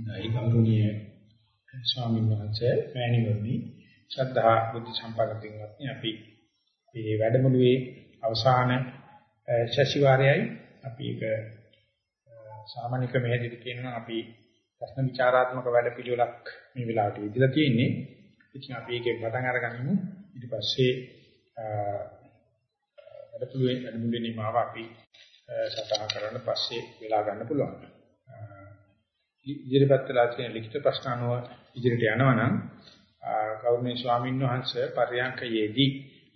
නයි ගෞරවනීය ස්වාමීන් වහන්සේ මෑණිවරණි ශ්‍රද්ධා බුද්ධ සම්පන්නතින්වත් අපි මේ වැඩමුළුවේ අවසාන ශෂිවාරයයි අපි ඒක සාමාන්‍ය ක්‍රමයකට කියනවා අපි ප්‍රශ්න විචාරාත්මක වැඩ පිළිවෙලක් මේ වෙලාවට ඉදලා තියෙන්නේ. ඉතින් අපි ඒකේ පටන් අරගනිමු. ඊට පස්සේ වැඩ පිළිවෙල වැඩමුළුවේ මාව අපි සටහන් කරන්න පස්සේ වෙලා ගන්න පුළුවන්. ඉදිරිපත් කළා තියෙන ලිඛිත ප්‍රශ්න අනුව ඉදිරියට යනවා නම් ගෞරවනීය ස්වාමීන් වහන්සේ පර්යංකයේදී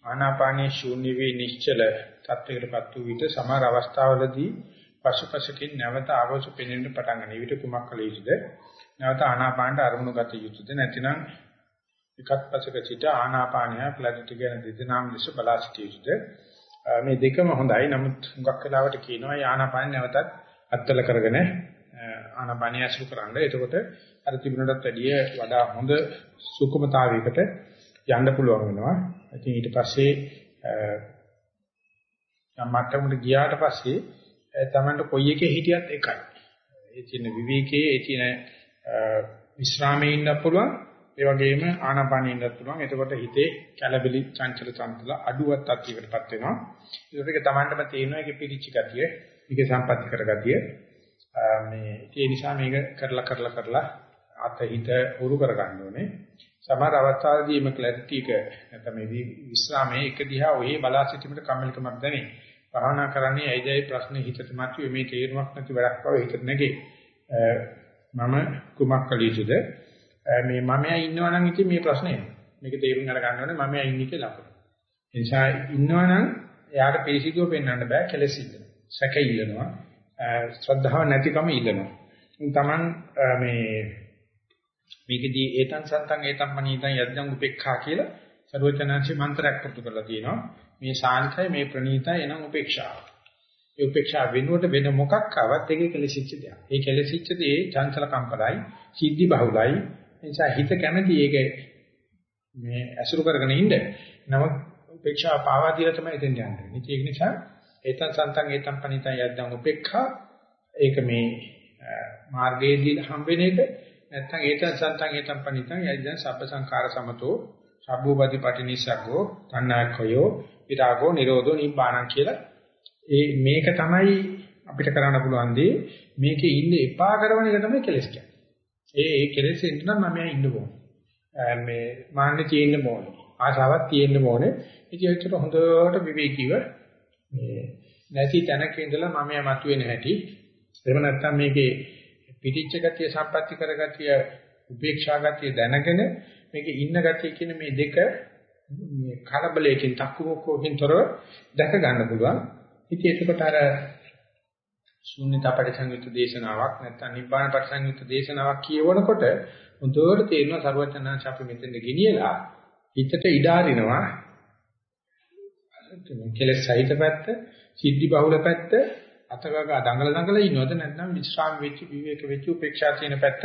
ආනාපානයේ ශූන්‍ය වේ නිශ්චල තත්වයකටපත් වූ විට සමහර අවස්ථාවලදී පසුපසකින් නැවත ආවෝස පෙනෙන්න පටන් ගන්න. විට කුමක් කළ යුතුද? නැවත ආනාපානට අරමුණු ගත යුතුද? නැතිනම් එකත් පසක සිට ආනාපානය ප්ලැජිට ගැන දෙදෙනාම ලෙස බලා සිටිය යුතුද? මේ දෙකම හොඳයි. නමුත් හුඟක් වෙලාවට කියනවා ආනාපාන නැවතත් අත්වල කරගෙන ආනාපානිය අසු කරන්න. එතකොට අර තිබුණටත් වැඩිය වඩා හොඳ සුකුමතාවයකට යන්න පුළුවන් වෙනවා. ඉතින් ඊට පස්සේ යම් මට්ටමකට ගියාට පස්සේ Tamanට කොයි එකේ හිටියත් එකයි. ඒ තියෙන විවේකයේ ඒ තියෙන විශ්‍රාමයේ ඉන්න පුළුවන්. ඒ වගේම ආනාපානෙ ඉන්නත් පුළුවන්. එතකොට හිතේ කැළබිලි චංචල චංචල අඩුවත් අත්‍යවටපත් වෙනවා. ඒක Tamanටම තේරෙනවා ඒකේ පිරිච්ච ගතිය, ඒකේ සම්පත්‍ති කරගතිය. මේ ඒ නිසා මේක කරලා කරලා කරලා අතහිත උරු කරගන්න ඕනේ. සමහර අවස්ථාවලදී මේ ක්ලැරිටි එක නැත්නම් මේ විස්රාමයේ එක දිහා ඔහේ බලා සිටීමට කම්මැලිකමක් දැනේ. භාවනා කරන්නේ ඇයිදයි ප්‍රශ්නේ හිතට මතුවේ මේ තේරුමක් නැති වැඩක් බව හිතට නැගේ. මම කුමක් කළ යුතුද? මේ මමයා ඉන්නවා නම් ඉතින් මේ ප්‍රශ්නේ මේක තේරුම් අරගන්න ඕනේ මමයා ඉන්නේ කියලා ලකුණු. ඒ නිසා ඉන්නවා නම් එයාට පිළිසිදුව පෙන්වන්න බෑ කෙලෙස් ඉල්ලනවා. සැක ඉල්ලනවා. ශ්‍රද්ධාව නැතිකම ඉල්ලනවා. තමන් මේ මේකදී ඒතං සන්තං ඒතං මනීතං යද්දං උපේක්ඛා කියලා සර්වචනංශි මන්ත්‍රයක් පුරුදු කරලා තියෙනවා. මේ ශාන්තයි මේ ප්‍රණීතයි එනම් උපේක්ෂාව. ඒ උපේක්ෂාව වෙනුවට වෙන මොකක් ආවත් ඒකේ කෙලසිච්ච දෙයක්. ඒ කෙලසිච්ච දේ චංචල කම්පලයි, සිද්ධි බහුලයි. ඒ නිසා හිත කැමති ඒක මේ අසුරු කරගෙන ඉන්න. නමුත් උපේක්ෂාව පාවා දීලා තමයි එතෙන් යන්නේ. ඒක නිසා ඒතං සන්තං ඒතං පනිතං යද්දං උපේක්ඛා ඒක මේ මාර්ගයේදී හම්බෙන එක නැත්නම් ඒතං සන්තං ඒතං පනිතං යද්දං සබ්බ සංඛාර සමතෝ සබ්බෝපති පටිනිසග්ගෝ තණ්හාක්ඛයෝ විරාගෝ නිරෝධෝ නිබ්බාණං කියලා ඒ මේක තමයි අපිට කරන්න පුළුවන් දේ මේකේ ඉන්න එපා කරන එක තමයි කෙලස් කියන්නේ. ඒ ඒ කෙලස් එන්න නම් මම ඉන්න ඕනේ. මේ මාන්නේ තියෙන්න ඕනේ. ආශාවක් තියෙන්න ඕනේ. ඉතින් ඒකට හොඳට විවේකීව මේ නැති තැනක ඉඳලා මම යමතු වෙන හැටි එහෙම නැත්නම් මේකේ පිටිච්ච ගතිය සම්පatti කරගතිය උපේක්ෂා ගතිය දැනගෙන මේකේ ඉන්න ගතිය කියන මේ දෙක මේ කලබලයකින් තක්කුමකෝකින් තොරව දැක ගන්න පුළුවන්. ඉතින් එතකොට අර ශුන්‍යතා පරිසංයුක්ත දේශනාවක් නැත්නම් නිබ්බාන පරිසංයුක්ත දේශනාවක් කියවනකොට හොඳට තේරෙනවා සර්වඥාන්ස අපි මෙතෙන්ද ගෙනියලා හිතට ඉඩ අරිනවා කෙලෙස් සහිත පැත්ත, සිද්ධි බහුල පැත්ත අතගග දඟල දඟල ඉන්නවද නැත්නම් විශ්‍රාම වෙච්ච විවේක වෙච්ච උපේක්ෂා තියෙන පැත්ත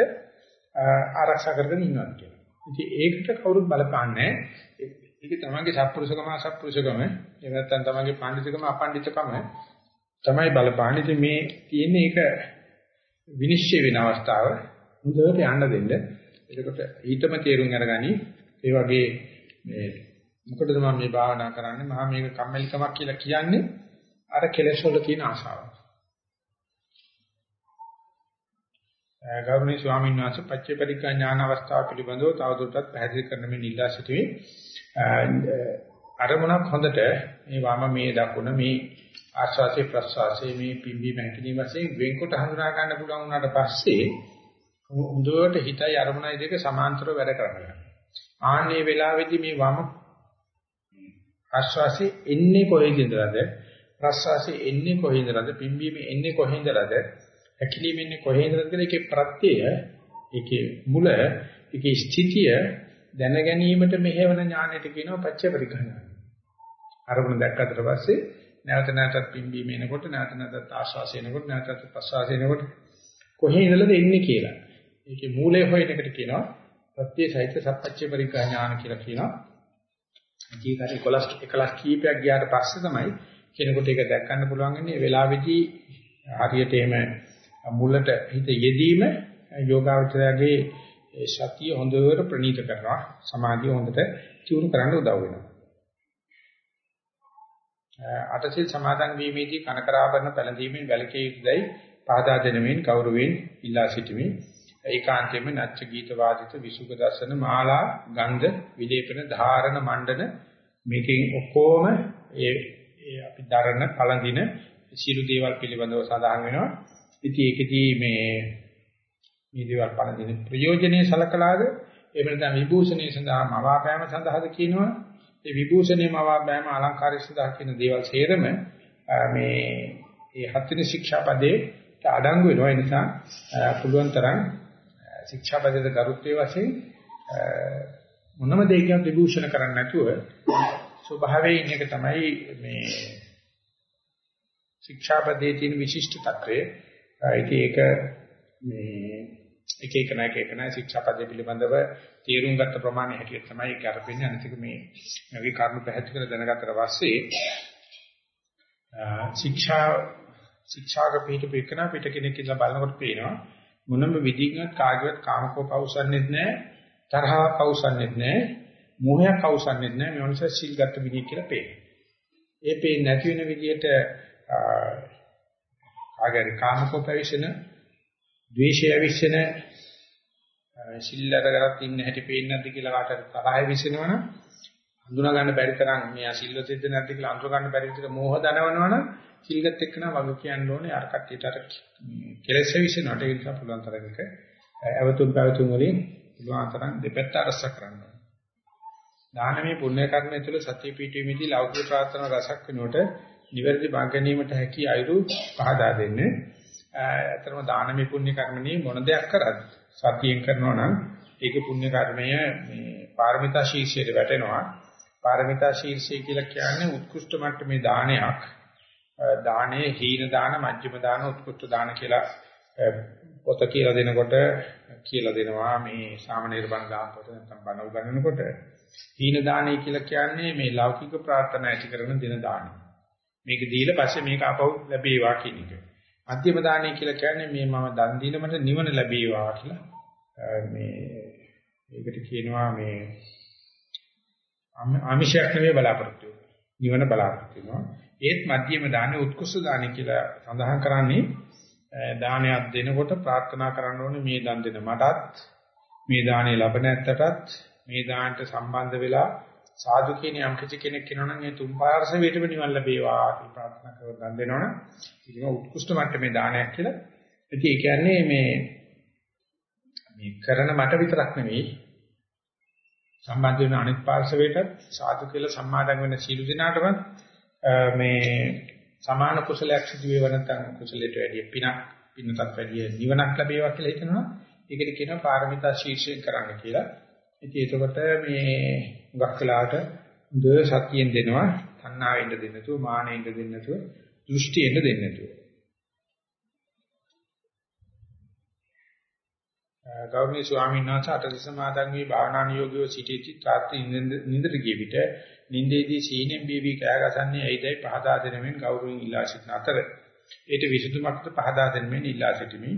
ආරක්ෂා කරගෙන ඉන්නවද කියලා. ඉතින් ඒකට කවුරුත් බලපාන්නේ ඒක තමයිගේ සත්පුරුෂකම අසත්පුරුෂකම එහෙම නැත්නම් තමයිගේ පඬිතුකම අපඬිතුකම තමයි බලපාන්නේ. ඉතින් මේ තියෙන්නේ ඒක විනිශ්චය වෙන අවස්ථාව හොඳට යන්න දෙන්න. එතකොට ඊටම තේරුම් අරගනි. ඒ වගේ මේ මොකටද මම මේ භාවනා කරන්නේ? මහා මේක කම්මැලිකමක් කියලා කියන්නේ අර කෙලෙස් වල තියෙන ආශාව. ගෞරවනීය ස්වාමීන් වහන්සේ පච්චේපරික්ඛා ඥාන අවස්ථාව පිළිබඳව තවදුරටත් පැහැදිලි කරන්න මේ නිලා සිටුවේ. අරමුණක් හොඳට මේ වම මේ දකුණ මේ ආස්වාසේ ප්‍රස්වාසේ මේ පිම්බි මැකිලි වශයෙන් වෙන්කොට හඳුනා ගන්න පුළුවන් වුණාට පස්සේ හොඳට හිතයි අරමුණයි දෙක සමාන්තරව වැඩ කරනවා. ආන්නේ වෙලාවේදී මේ වම ආශ්වාසයේ එන්නේ කොහෙද ඉඳලාද? ප්‍රශ්වාසයේ එන්නේ කොහෙද ඉඳලාද? පිම්බීමේ එන්නේ කොහෙද ඉඳලාද? ඇකිලිම එන්නේ කොහෙද ඉඳලාද කියලා ඒකේ ප්‍රත්‍යය ඒකේ මුල ඒකේ ස්ථිතිය දැන ගැනීමට මෙහෙවන ඥානෙට කියනවා පච්ච පරිඥාන අරමුණ දැක්කට පස්සේ නැවත නැවතත් පිම්බීම එනකොට නැවත නැවතත් ආශ්වාසය එනකොට නැවතත් ප්‍රශ්වාසය එනකොට කොහේ ඉඳලාද එන්නේ කියලා. ඒකේ මූලය හොයන එකට කියනවා ප්‍රත්‍ය සහිත සප්පච්ච පරිඥාන කියලා කියනවා. ජීවිතේ 11 11 කීපයක් ගියාට පස්සේ තමයි කෙනෙකුට ඒක දැක් ගන්න පුළුවන් වෙන්නේ. ඒ වෙලාවේදී හරියට එහෙම මුලට හිත යෙදීම යෝගාවචරයේ සතිය හොඳට ප්‍රනීත කරනවා. සමාධිය හොඳට චුරු කරන්න උදව් වෙනවා. අටසිල් සමාදන් වීමේදී කනකරාභරණ පැළඳීමෙන් වැළකී යුතුදයි පහදා දෙනමින් කවුරුවෙන් ඉල්ලා සිටිමි. ඒකාන්තයෙන්ම නච්ච ගීත වාදිත විසුක දර්ශන මාලා ගන්ධ විදේපන ධාරණ මණ්ඩන මේකෙන් ඔක්කොම ඒ අපි දරන පළඳින සියලු දේවල් පිළිබඳව සඳහන් වෙනවා. ඉතින් ඒකෙදී මේ මේ දේවල් පළඳින ප්‍රයෝජනේ සලකලාද එහෙම නැත්නම් විභූෂණේ සඳහා මවාපෑම සඳහාද කියනවා. ඒ විභූෂණේ මවාපෑම අලංකාරය සඳහා කියන දේවල් සේරම මේ මේ හත්වෙනි ශික්ෂාපදේ අඩංගු වෙනවා. ඒ නිසා පුළුවන් තරම් ශික්ෂාපදයේ ගරුත්වයේ වශයෙන් මොනම දෙයකින් විභූෂණ කරන්නේ නැතුව ස්වභාවයේ ඉන්න එක තමයි මේ ශික්ෂාපදයේ තියෙන විශිෂ්ට తත්වය. ඉතින් ඒක මේ එක එක නැක එක නැ ශික්ෂාපදයේ පිළිබඳව තීරුම් ගත්ත ප්‍රමාණය හැටියට තමයි ඒක අරපෙන්නේ. අනිතික මේ මේ කරුණු පැහැදිලි කරලා දැනගත්තට පස්සේ ශික්ෂා ශික්ෂාක පිට පිටකන පිට කෙනෙක් කියලා බලනකොට පේනවා මොනම විදිහකට කාගේවත් කාමකෝප අවසන්නෙත් නැහැ තරහවක් අවසන්නෙත් නැහැ මෝහයක් අවසන්නෙත් නැහැ මේ මොනසෙ සිල් ගත්ත විදිහ කියලා පේනවා. ඒ පේන්නේ නැති වෙන විදිහට ආගරි කාමකෝ පැවිසෙන, ද්වේෂය විශ්ෙන සිල්ලර කරත් ඉන්න හැටි පේන්නේ නැද්ද කියලා කාටද තරහය විශ්ෙනවනම් හඳුනා ගන්න බැරි තරම් මෙයා සිල්වතෙද්ද නැද්ද කියලා අඳුර ගන්න බැරි විදිහට මෝහ දනවනවනම් සිල්ගත් එක්කන වග කියන්න ඕනේ අර කට්ටියට අර කෙලෙස් විශ්ෙනවට ඒ නිසා පුළුවන් තරමක අවතුම් පැවතුම් වලින් පුළුවන් තරම් දෙපැත්ත අරස කරන්න දානමය පුණ්‍ය කර්මය තුළ සත්‍ය පීඨීමේදී ලෞකික ප්‍රාර්ථනා රසක් වෙනකොට නිවැරදි භාගණීමට හැකි අයුරු පහදා දෙන්නේ. ඇත්තටම දානමය පුණ්‍ය කර්මණී මොන දෙයක් කරත් සතියෙන් කරනවා නම් ඒකේ පුණ්‍ය කර්මය මේ පාරමිතා ශීර්ෂයට වැටෙනවා. පාරමිතා ශීර්ෂය කියලා කියන්නේ උත්කෘෂ්ඨ මට්ටමේ දානයක්. දානයේ හීන දාන, මජ්ක්‍ධිම දාන, උත්කෘෂ්ඨ දාන කියලා පොත කියලා දෙනකොට කියලා දෙනවා මේ සාමනීර බණ දාන පොත නැත්නම් බණ උගන්වනකොට හීන දානයි කියලා කියන්නේ මේ ලෞකික ප්‍රාර්ථනා ඇති කරන දින දානයි. මේක දීලා පස්සේ මේක අපව ලැබේවා කියන එක. මධ්‍යම දානය කියලා කියන්නේ මේ මම දන් දීලා මට නිවන ලැබේවා කියලා. මේ ඒකට කියනවා මේ ආමිෂයක් නෙවෙයි බලාපොරොත්තු නිවන බලාපොරොත්තු වෙනවා. ඒත් මධ්‍යම දානෙ උත්කෘෂ්ඨ දානෙ කියලා සඳහන් කරන්නේ දානයක් දෙනකොට ප්‍රාර්ථනා කරන්න ඕනේ මේ දන් දෙන මටත් මේ දානෙ ලැබෙන ඇත්තටත් මේ දානට සම්බන්ධ වෙලා සාදු කියන යම් කිසි කෙනෙක් කෙනවනම් ඒ තුන් පාර්ශව වේටම නිවන් ලැබේවා කියලා ප්‍රාර්ථනා කරලා දන් දෙනවනම් ඉතින් උත්කෘෂ්ඨ මට්ටමේ දානයක් කියලා. ඉතින් ඒ කියන්නේ මේ මේ කරන මට විතරක් නෙවෙයි සම්බන්ධ වෙන අනිත් පාර්ශවයට සාදු කියලා සම්මාදන් වෙන සීල දිනාටම මේ සමාන කුසලයක් සිදු වේව නැත්නම් කුසලයට වැඩිය පිනක් පින්නටත් වැඩිය නිවනක් ලැබේවා කියලා හිතනවා. ඒකට කියනවා පාරමිතා ශීර්ෂයෙන් කරන්න කියලා. ඉතින් එතකොට මේ හුඟක් වෙලාවට හොඳ සතියෙන් දෙනවා තණ්හාවෙන්ද දෙන්නේ නැතුව මානෙන්ද දෙන්නේ නැතුව දෘෂ්ටියෙන්ද දෙන්නේ නැතුව ගෞරවනීය ස්වාමීන් වහන්සේ අටදස මාතන් වී භාවනා නියෝගියව සිටිති. තාත්‍රි නින්දට ගිය විට නින්දේදී සීනෙන් බීවි කෑගසන්නේ ඇයිදයි පහදා දෙනමින් ගෞරවයෙන් ඉල්ලා සිටින අතර. ඒට විසඳුමක්ද පහදා දෙනමින් ඉල්ලා සිටිමි.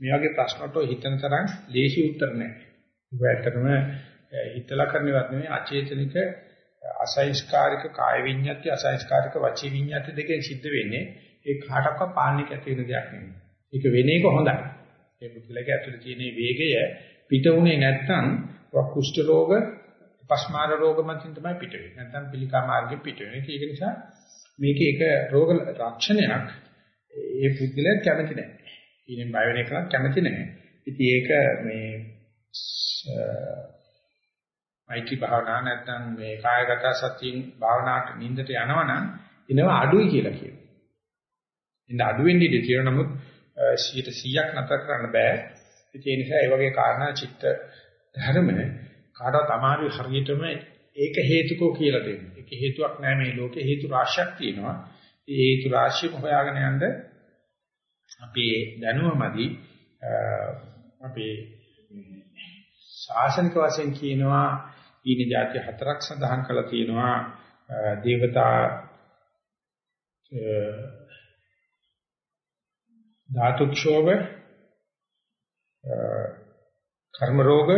මේ වගේ ප්‍රශ්නට හිතන තරම් ලේසි උත්තර නැහැ. ඒකටම හිතලා කරනවත් නෙමෙයි අචේතනික අසංස්කාරික කාය විඤ්ඤාති අසංස්කාරික වචී විඤ්ඤාති දෙකෙන් සිද්ධ වෙන්නේ. ඒ කාටවත් පාලනයක් ඇති වෙන දෙයක් නෙමෙයි. ඒක වෙන එක හොඳයි. ඒ පුද්ගලයාගේ ඇතුළේ තියෙන වේගය පිට උනේ නැත්නම් කුෂ්ඨ රෝග, පස්මාර රෝග මතින් තමයි පිට වෙන්නේ. නැත්නම් පිළිකා මාර්ගෙ පිට වෙන්නේ. ඒක නිසා මේක එක රෝග රක්ෂණයක්. ඒ පුද්ගලයා කැමති නැහැ. ඊනෙන් බය වෙන එකක් කැමති නැහැ. ඉතින් ඒක මේ මෛත්‍රී භාවනා නැත්නම් මේ කායගත සතියින් භාවනාවට නිින්දට යනවනම් එනවා අඩුයි කියලා කියනවා. ඉන්න අඩු වෙන්නේ ඉඳී තියෙන නමුත් 100ක් නතර කරන්න බෑ. ඒ නිසා ඒ වගේ කාරණා චිත්ත ධර්ම කාටවත් අමාරු හරියටම ඒක හේතුකෝ කියලා දෙන්න. ඒක හේතුවක් නෑ මේ ලෝකේ හේතු රාශියක් තියෙනවා. ඒ හේතු රාශියම හොයාගෙන යන්න අපේ දැනුමමදි අපේ ශාසනික වශයෙන් කියනවා ඊනි જાති හතරක් සඳහන් කරලා තියෙනවා දේවතා ධාතු ක්ෂෝභ කර්ම රෝග,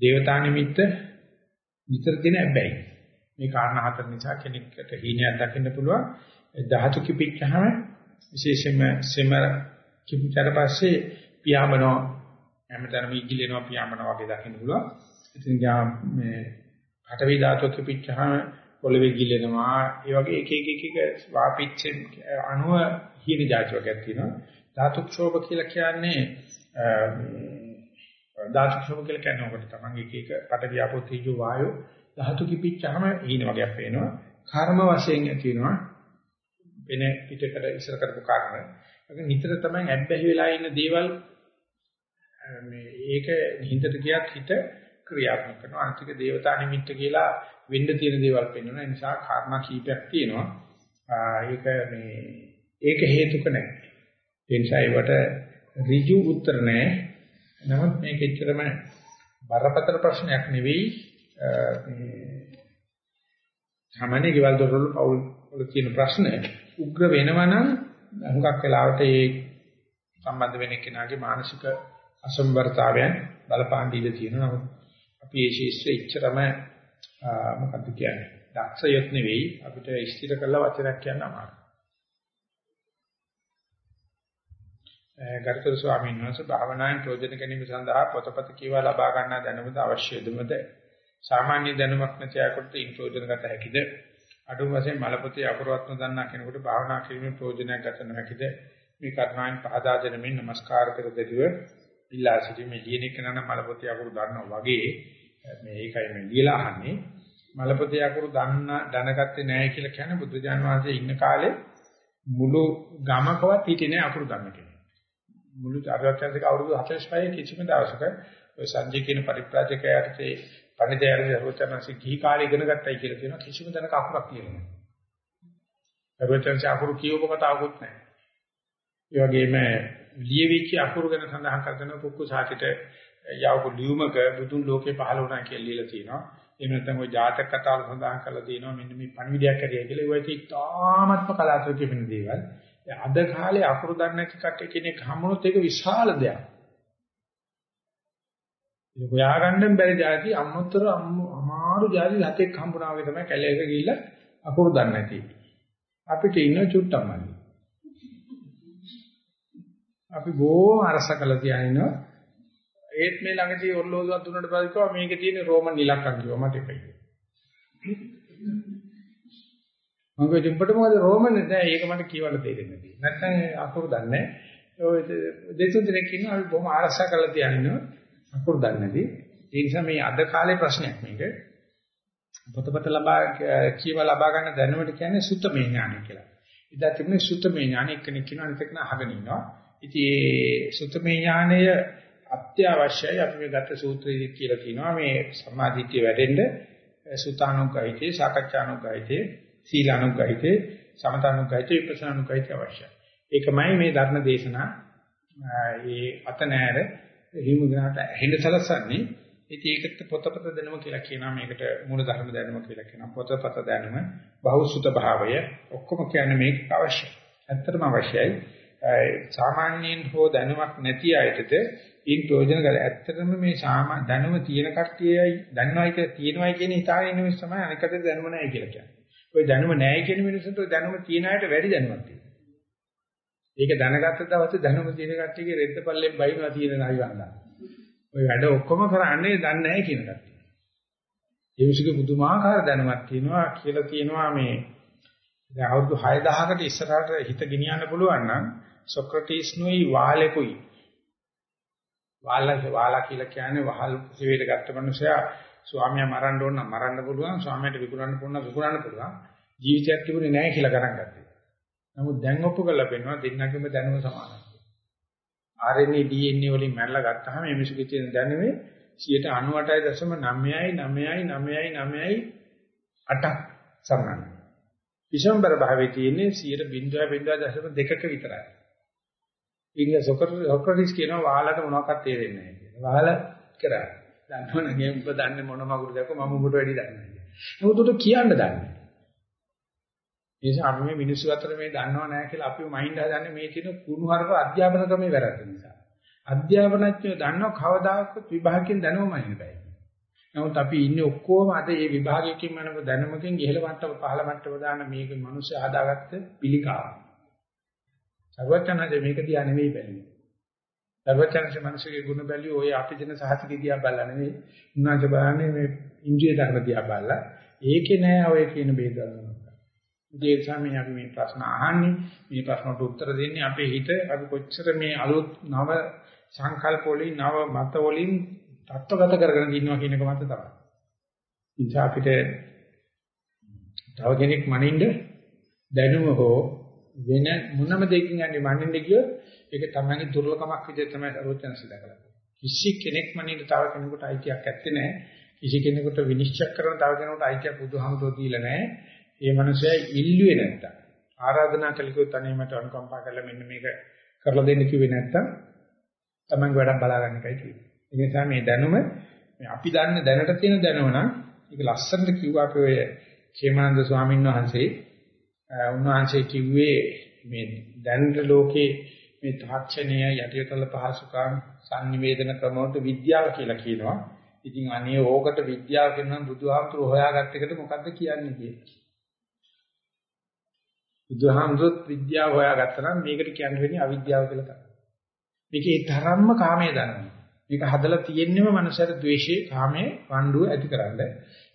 දේවතා නිමිත්ත විතර දෙන හැබැයි. මේ කාරණා හතර නිසා කෙනෙක්ට හීනයක් දකින්න පුළුවන්. ධාතු කිපිච්චහම විශේෂයෙන්ම සෙමර කිපිච්චට පස්සේ පියාඹනවා හැමතැනම ඉගිලෙනවා පියාඹනවා වගේ දකින්න පුළුවන්. ඉතින් යා මේ පඨවි ධාතුව කිපිච්චහම පොළවේ ගිලෙනවා ඒ වගේ එක එක එක එක වාපිච්චෙන් අණුව හීන જાති වර්ගයක් තියෙනවා ධාතු ක්ෂෝභ කියලා කියන්නේ ධාතු ක්ෂෝභ කියලා කියන්නේ ඔකට තමයි එක එක පඨවි ආපෝ තේජෝ වායෝ ධාතු කිපිච්චාම හීන වගේක් පේනවා. කර්ම වශයෙන් ඇති වෙනවා. වෙන පිටකට ඉස්සර කරපු කර්ම. ඒක නිතර තමයි ඇබ්බැහි වෙලා ඉන්න දේවල් මේ ඒක හිතට ගියත් හිත ක්‍රියාත්මක කරනවා. අන්තික දේවතා නිමිත්ත කියලා වෙන්න තියෙන දේවල් පෙන්වනවා. ඒ නිසා කර්ම කීපයක් තියෙනවා. ඒක මේ ඒක හේතුක නැහැ. ඒ නිසා ඒවට ඍජු උත්තර නැහැ. නමුත් මේක එච්චරම බරපතල ප්‍රශ්නයක් නෙවෙයි. මේ සාමාන්‍ය ගෙවල් දොරවල් පවුල් වල තියෙන ප්‍රශ්න උග්‍ර වෙනවා නම් හුඟක් වෙලාවට ඒ සම්බන්ධ වෙන කෙනාගේ මානසික අසම්බරතාවයන් බලපාන දීලා තියෙනවා. නමුත් අපි මේ ශිෂ්‍ය ඉච්චරම මොකක්ද කියන්නේ? දක්ෂයොත් නෙවෙයි අපිට ස්ථිර කළ වචනයක් කියන්න අමාරුයි. ගරුතර ස්වාමීන් වහන්සේ භාවනාවෙන් ප්‍රයෝජන ගැනීම සඳහා පොතපත කියවා ලබා ගන්නා දැනුමද අවශ්‍යදමද සාමාන්‍ය දැනුමක් නැති අයෙකුට ඉන්ප්‍රයෝජන ගත හැකිද? අඩු වශයෙන් මලපොතේ අකුරවත් නොදන්නා කෙනෙකුට භාවනා කිරීමේ ප්‍රයෝජනයක් ගත නොහැකිද? මේ කර්ණායන් පහදා දෙනමින් নমස්කාර කර දෙදුව ඉල්ලා සිටීමේ ලියන කෙනා මලපොතේ අකුරු දන්නවා වගේ මේ ඒකයි මේ ලියලා අහන්නේ මලපොතේ අකුරු දන්න දැනගත්තේ නැහැ කියලා කියන්නේ බුදුජාන විශ්වයේ ඉන්න කාලේ මුළු ගමකවත් හිටියේ නැහැ අකුරු දන්න කෙනෙක්. මුළු චාරිත්‍රාතික අවුරුදු 45 කිසිම දවසක ඔය සංජය කියන පරිප්‍රාජකයාට පණිදයාගේ සර්වචනසි ගිහි කාලේ ඉගෙන ගත්තයි කියලා කියනවා කිසිම තැනක අකුරක් කියලා නැහැ. සර්වචනසි අකුරු කියවප කතාවකුත් නැහැ. ඒ වගේම ලියවිච්ච අකුරු ගැන සඳහන් කරන කුක්කු සාහිත යවපු ලියුමක බුදුන් ලෝකේ පහළ වුණා කියලා ලියලා තියෙනවා. එහෙම නැත්නම් ওই ජාතක කතා සඳහන් කරලා තියෙනවා මෙන්න මේ පණිවිඩයක් කරේ කියලා ඒවා ඉතින් තාමත්ම කලාතුරකින් වෙන දේවල්. අද කාලේ අකුරු දන්නේ නැති කට්ටිය කෙනෙක් හමුනොත් ඒක විශාල දෙයක්. ඒක හොයාගන්න බැරි જાති අම්මතර අමාරු જાති ලතෙක් හම්බුනා වගේ තමයි කැලේක ගිහිල්ලා අකුරු දන්නේ නැති. අපිට ඉන්න චුට්ටමයි. අපි බොහොම අරසකලා තියාගෙන ඉනවා. ඒත් මේ ළඟදී ඔර්ලෝසුවක් දුන්නට පස්සේ කිව්වා මේකේ තියෙන රෝමන් ඉලක්කම් කිව්වා මට එපයි. මම කිව්වා දෙම්පට මොකද රෝමන් නෑ ඒක මට කියවන්න තේරෙන්නේ නැති. නැත්නම් අකුරු දන්නේ නැහැ. ඔය දෙතුන් දෙනෙක් ඉන්නවා අපි බොහොම ආරක්ෂා කරලා තියාිනවා. අකුරු දන්නේ නැති. ඒ නිසා මේ අද කාලේ ප්‍රශ්නයක් මේක. පොතපත ලබා කියව ලබා ගන්න දැනුමට කියන්නේ සුත්තමේ ඥානය කියලා. ඉතින් තිබුණේ සුත්තමේ ඥානය එක්කෙනෙක් කියනවා අනිත් එක්කන අහගෙන ඉන්නවා. ඉතින් මේ සුත්තමේ ඥානය අත්‍යවශ්‍යයි. අපි මේ ගත සූත්‍රයේ කියලා කියනවා. මේ සමාධිත්‍ය වැඩෙන්න සුතානුග්ගහිතේ සාකච්ඡානුග්ගහිතේ සීලානුග්ගහිතේ සමතානුග්ගහිතේ විපස්සනානුග්ගහිතේ අවශ්‍යයි. ඒකමයි මේ ධර්ම දේශනා ඒ අත නෑර හිමුගනට ඇහෙන්න සලසන්නේ ඉතින් ඒකට පොතපත දැනුම කියලා කියනවා. මේකට මූල ධර්ම දැනුම කියලා කියනවා. පොතපත දැනුම බහුසුත භාවය ඔක්කොම කියන්නේ මේක අවශ්‍යයි. ඇත්තටම අවශ්‍යයි. සාමාන්‍යයෙන් හෝ දැනුමක් නැති අයටද ඉන් ප්‍රයෝජන ගන්න ඇත්තටම මේ සාමාන්‍ය දැනුම තියෙන කට්ටියයි දන්නවයි කියලා තියෙනවයි කියන හිතාගෙන ඉන්න මිනිස්සු තමයි අනිකට දැනුම නැහැ කියලා කියන්නේ ඔය දැනුම නැහැ කියන මිනිස්සුන්ට දැනුම තියෙන අයට වැඩි දැනුමක් තියෙනවා ඒක දැනගත්ත දවසේ දැනුම තියෙන කට්ටියගේ රෙද්ද පල්ලෙන් බයිනවා තියෙන නයි වන්දා. ওই වැඩ ඔක්කොම කරන්නේ දන්නේ නැහැ කියන කට්ටිය. ඒ විශ්ික පුදුමාකාර දැනුමක් තියෙනවා කියලා කියනවා මේ දැන් අවුරුදු 6000කට ඉස්සරහට හිත ගෙනියන්න පුළුවන් නම් සොක්‍රටිස් නුයි වාලෙකුයි. වාලා වාලා කියලා කියන්නේ වහල් සිවේට ගත්ත මනුස්සයා ස්වාමියා මරන්න ඕන නම් මරන්න පුළුවන් ස්වාමියාට විකුණන්න පුළුවන් නම් විකුණන්න පුළුවන් ජීවිතයක් තිබුණේ නැහැ කියලා ගණන් ගත්තා. නමුත් දැන් ඔප්පු කරලා පෙන්නනවා දෙන්නගෙම දැනුම සමානයි. RNA DNA වලින් මැරලා ගත්තාම මේ මිසුකේ තියෙන දැනුමේ 98.99999.8ක් සමානයි. විෂම්බර භාවයේ තියෙන්නේ 0.0.2ක විතරයි. ඉංග්‍රීසි සොක්‍රටිස් කියනවා වහලට මොනවක්වත් තේරෙන්නේ නැහැ කියලා. වහල කරා. දන්නවනේ උඹ දන්නේ මොන මගුරු දැක්ක මම උඹට වැඩි දන්නේ නැහැ. නමුත් උට කියන්න දන්නේ. ඒ නිසා අපි මේ මිනිස්සු අතර මේ දන්නව නැහැ කියලා අපිව මයින්ඩ් හදන්නේ මේ කියන කුණුහරුප අධ්‍යාපන ක්‍රමේ වැරද්ද නිසා. අධ්‍යාපනඥයෝ දන්නව කවදාකවත් විභාගයෙන් දැනුමයි බෑ. නමුත් අපි ඉන්නේ ඔක්කොම අද මේ විභාගයකින් මනම දැනුමකින් ඉහළ මට්ටම පහළ මට්ටම දාන මේක මිනිස්සු හදාගත්ත පිළිකාව. සර්වඥාජ මේක දිහා නෙවෙයි බැලුවේ. සර්වඥාජ මිනිස්සුගේ ගුණ බැලුවේ ඔය අපි දෙන සහතික දිහා බලලා නෙවෙයි. උන්වහන්සේ බලන්නේ මේ ඉන්ද්‍රිය ධර්ම දිහා බලලා ඒකේ නෑ ඔය කියන බේදවල. ඒ නිසා මේ අපි මේ ප්‍රශ්න අහන්නේ මේ ප්‍රශ්නට උත්තර දෙන්නේ අපේ හිත අපි කොච්චර මේ අලුත් නව සංකල්ප වලින් නව මත වලින් තත්ත්වගත කරගෙන ඉන්නවා කියන එක මත තමයි. ඉතින් අපිට තව කෙනෙක් මනින්න දැනුම හෝ වෙන මොනම දෙයකින් යන්නේ මනින්න ගියොත් ඒක තමයි දුර්ලභමක් විදිහට තමයි සරෝජනසි දකලා. කිසි කෙනෙක් මනින්න තව කෙනෙකුට අයිතියක් ඇත්තේ නැහැ. කිසි කෙනෙකුට විනිශ්චය කරන තව කෙනෙකුට අයිතියක් බුදුහාමුදුරුවෝ දීලා නැහැ. ඒ මනුස්සයා ඉල්ලුවේ නැත්තම් ආරාධනා කළකියොත් අනේ මට අනුකම්පා කරලා මෙන්න මේක කරලා දෙන්න කිව්වේ නැත්තම් Taman වැඩක් බලා ගන්න එකයි තියෙන්නේ. ඒ නිසා මේ දැනුම මේ අපි දන්න දැනට තියෙන දැනුම නම් ඒක ලස්සනට කිව්වා අපි ඔය ඛේමානන්ද ස්වාමීන් වහන්සේ උන්වහන්සේ කිව්වේ මේ දැනට ලෝකේ මේ තාක්ෂණය යටිකල පහසුකම් sannivedana ක්‍රම වලට විද්‍යාව කියලා කියනවා. ඉතින් අනේ ඕකට විද්‍යාව කියනවා බුදුහාමුදුරු හොයාගත්ත එකට මොකද්ද කියන්නේ කියලා. බුදුහාමුදුරුත් විද්‍යාව හොයාගත්තා නම් මේකට කියන්න වෙන්නේ අවිද්‍යාව කියලා තමයි. මේකේ තරම්ම කාමයේ දනවා. මේක හදලා තියෙන්නම මනුස්සයට ද්වේෂයේ කාමයේ වණ්ඩුව ඇතිකරන්න.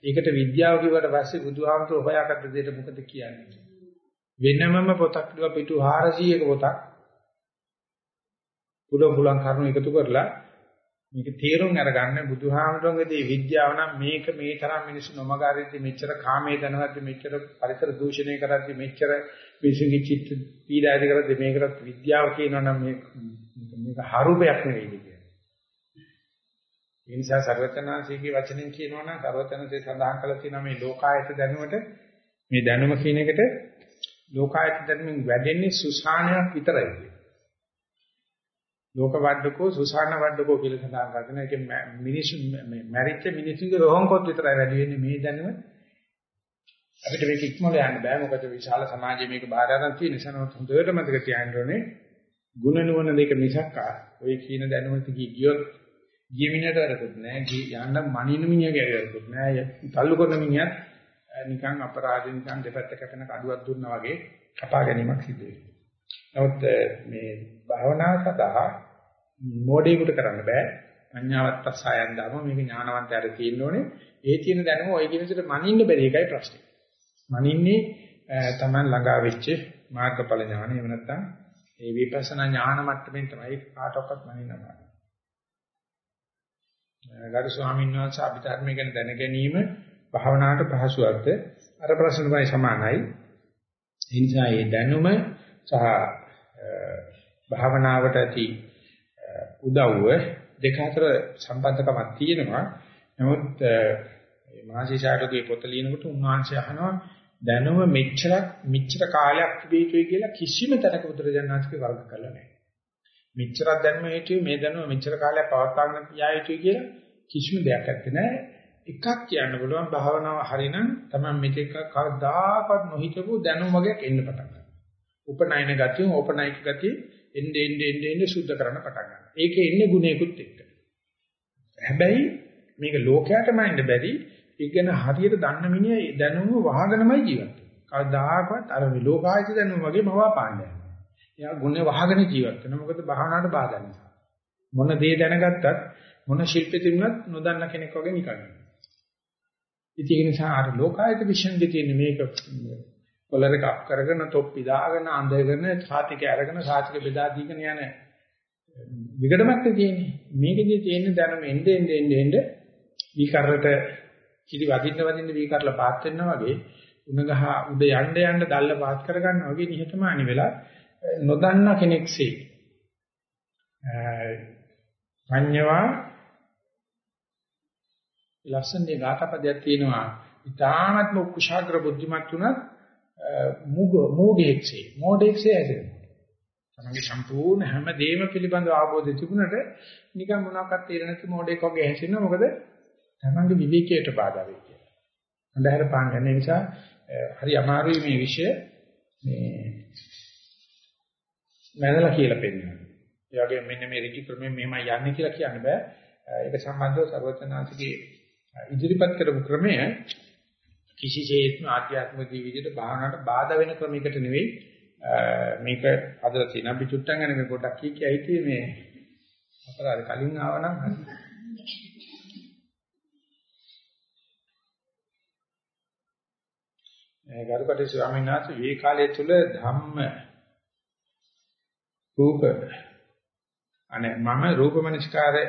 ඒකට විද්‍යාව කිව්වට පස්සේ බුදුහාමුදුරුවෝ හොයාගත්ත දෙයට මොකද කියන්නේ? වෙනමම පොතක් ලියව පිටු 400ක පොතක් පුලුවන් පුලුවන් කරුණු එකතු කරලා මේක තේරුම් අරගන්න බුදුහාමුදුරන්ගේ විද්‍යාව නම් මේක මේ තරම් මිනිස්සු නොමගාරිද්දි මෙච්චර කාමයේ දැනවද්දි මෙච්චර පරිසර දූෂණය කරද්දි මෙච්චර මිනිසුන්ගේ චිත්ත පීඩා ඇති කරද්දි මේකට විද්‍යාව කියනවා නම් මේක මේක හරුපයක් නෙවෙයි කියන්නේ. ඒ නිසා සර්වචනාංශීකේ වචනෙන් කියනවා නම් සර්වචනසේ සඳහන් කළා තියෙනවා මේ ලෝකායත දැනුමට මේ දැනුම කියන එකට ලෝකායත දැනුමින් වැඩෙන්නේ සුසානයක් විතරයි කියන්නේ. ලෝක වඩකෝ සුසාන වඩකෝ කියලා සඳහන් කරගෙන ඒක මිනිස්සු මේ මැරිච්ච මිනිස්සුගේ රෝහංකොත් විතරයි වැඩි වෙන්නේ මේ දැනුම. අපිට මේක ඉක්මවල යන්න බෑ. මොකද විශාල සමාජයේ මේක බාහිර අරන් තියෙන නිසා නමුත් හොඳට මතක තියාගන්න ඕනේ ಗುಣ නුවණ දෙක මිසක් ඔය කියන දැනුමත් ගියොත් ගිය මිනිහට වැඩකුත් නෑ යන්න මනින මිනිහගේ වැඩකුත් නෑ. තල්ලු කරන මිනිහත් නිකන් අපරාධ නිකන් දෙපැත්ත කැපෙන කඩුවක් දුන්නා වගේ කපා ගැනීමක් සිදු වෙනවා නමුත් මේ භාවනාව සඳහා මොඩේකට කරන්න බෑ. අඥාවත් පස්සයන් දාම මේක ඥානවන්තයර තියෙන්න ඕනේ. ඒ තියෙන දැනුම ඔය කියන විදිහට මනින්න බැරි එකයි ප්‍රශ්නේ. මනින්නේ Taman ළඟා වෙච්ච මාර්ගඵල ඥාන එහෙම නැත්නම් ඒ විපස්සනා ඥාන මට්ටමින් තමයි කාටවත් මනින්න බෑ. ගරු ස්වාමීන් වහන්සේ අභිධර්මය ගැන දැන ගැනීම භාවනාවට පහසුවක්ද? අර ප්‍රශ්නමයි සමානයි. ඒ නිසා මේ දැනුම සහ භාවනාවට ඇති උදව්ව දෙක අතර සම්බන්ධකමක් තියෙනවා. නමුත් මහසිසාරගේ පොත ලියනකොට උන්වහන්සේ අහනවා දැනුම මෙච්චරක් මෙච්චර කාලයක් තිබී යුතුයි කියලා කිසිම තැනක බුදුරජාණන්සේ වර්ග කළා නැහැ. මෙච්චරක් දැනුම හේතුවේ මේ දැනුම මෙච්චර කාලයක් පවත්වාගෙන තියා යුතුයි කියලා කිසිම දෙයක් නැත්තේ නෑ. එකක් කියන්න පුළුවන් භාවනාව හරිනම් තමයි මෙතෙක් කවදාකවත් නොහිතපු දැනුම වගේක් එන්න පටන් ගන්නවා. උපනයන ගතිය, ඕපනයික ගතිය එන්නේ එන්නේ එන්නේ සුද්ධ කරන්න පටන් ගන්නවා. ඒකේ ඉන්නේ ගුණයකුත් එක්ක. හැබැයි මේක ලෝකයටම ඉන්න බැරි ඉගෙන හරියට දන්න මිනිහ දැනුම වහගෙනමයි ජීවත් වෙන්නේ. කවදාකවත් අර ලෝකායත දැනුම වගේ මවා පාන්නේ නැහැ. එයා ගුණ වහගෙන ජීවත් වෙනවා. මොකද භාවනාවට බාධා නිසා. මොන දේ දැනගත්තත් මොන ශිල්පෙ තිබුණත් නොදන්න කෙනෙක් වගේ නිකන්. ඉතින් ඒ නිසා අර ලෝකායත විශ්ෙන්ගේ තියෙන මේක කොලර එකක් කරගෙන තොප්පි දාගෙන අඳගෙන සාතික අරගෙන සාතික බෙදා දීගෙන යන විකටමක් තියෙන්නේ. මේකෙදී තියෙන දැනුම එන්නේ එන්නේ එන්නේ වීකරලට කිරි වදින්න වදින්න වීකරල පාත් වෙනවා වගේ උණගහ උඩ යන්න යන්න දැල්ල පාත් කර ගන්නවා වගේ නිහතමානි වෙලා නොදන්න කෙනෙක්සේ පඤ්ඤවා ලස්සනදී ගාතපදයක් තියෙනවා ඊ타ත්ම කුශාග්‍ර බුද්ධිමත් උනත් මුග මෝඩෙක්සේ මෝඩෙක්සේ ඇදෙනවා තමන්ගේ සම්පූර්ණ හැම දෙයක්ම පිළිබඳව අවබෝධය තිබුණට නිකන් මොනවාක්වත් තේරෙන්නේ නැති මොඩෙක් වගේ ඇහෙනවා මොකද තමන්ගේ විවේකයට බාධා වෙයි කියලා. අන්ධහර පාන් ගන්න නිසා හරි අමාරුයි මේ විෂය මේ මනලා කියලා පෙන්නනවා. ඒ වගේ මෙන්න මේ ඍජු ක්‍රමයෙන් මෙහෙමයි යන්නේ කියලා කියන්න බෑ. ඒක සම්බන්ධව සර්වඥාන්සේගේ ඉදිරිපත් කරපු ක්‍රමය කිසිසේත්ම ආධ්‍යාත්මික ජීවිතයට භාවනාවට බාධා වෙන ක්‍රමයකට නෙවෙයි. මේක අදලා තියෙන අපි චුට්ටන් ගැන මේ පොඩ්ඩක් කී කියයි tie මේ අපරාධ කලින් ආවනම් හරි ගරුකටේ ස්වාමීන් වහන්සේ මේ කාලය තුල ධම්ම රූප අනේ මම රූපමනස්කාරය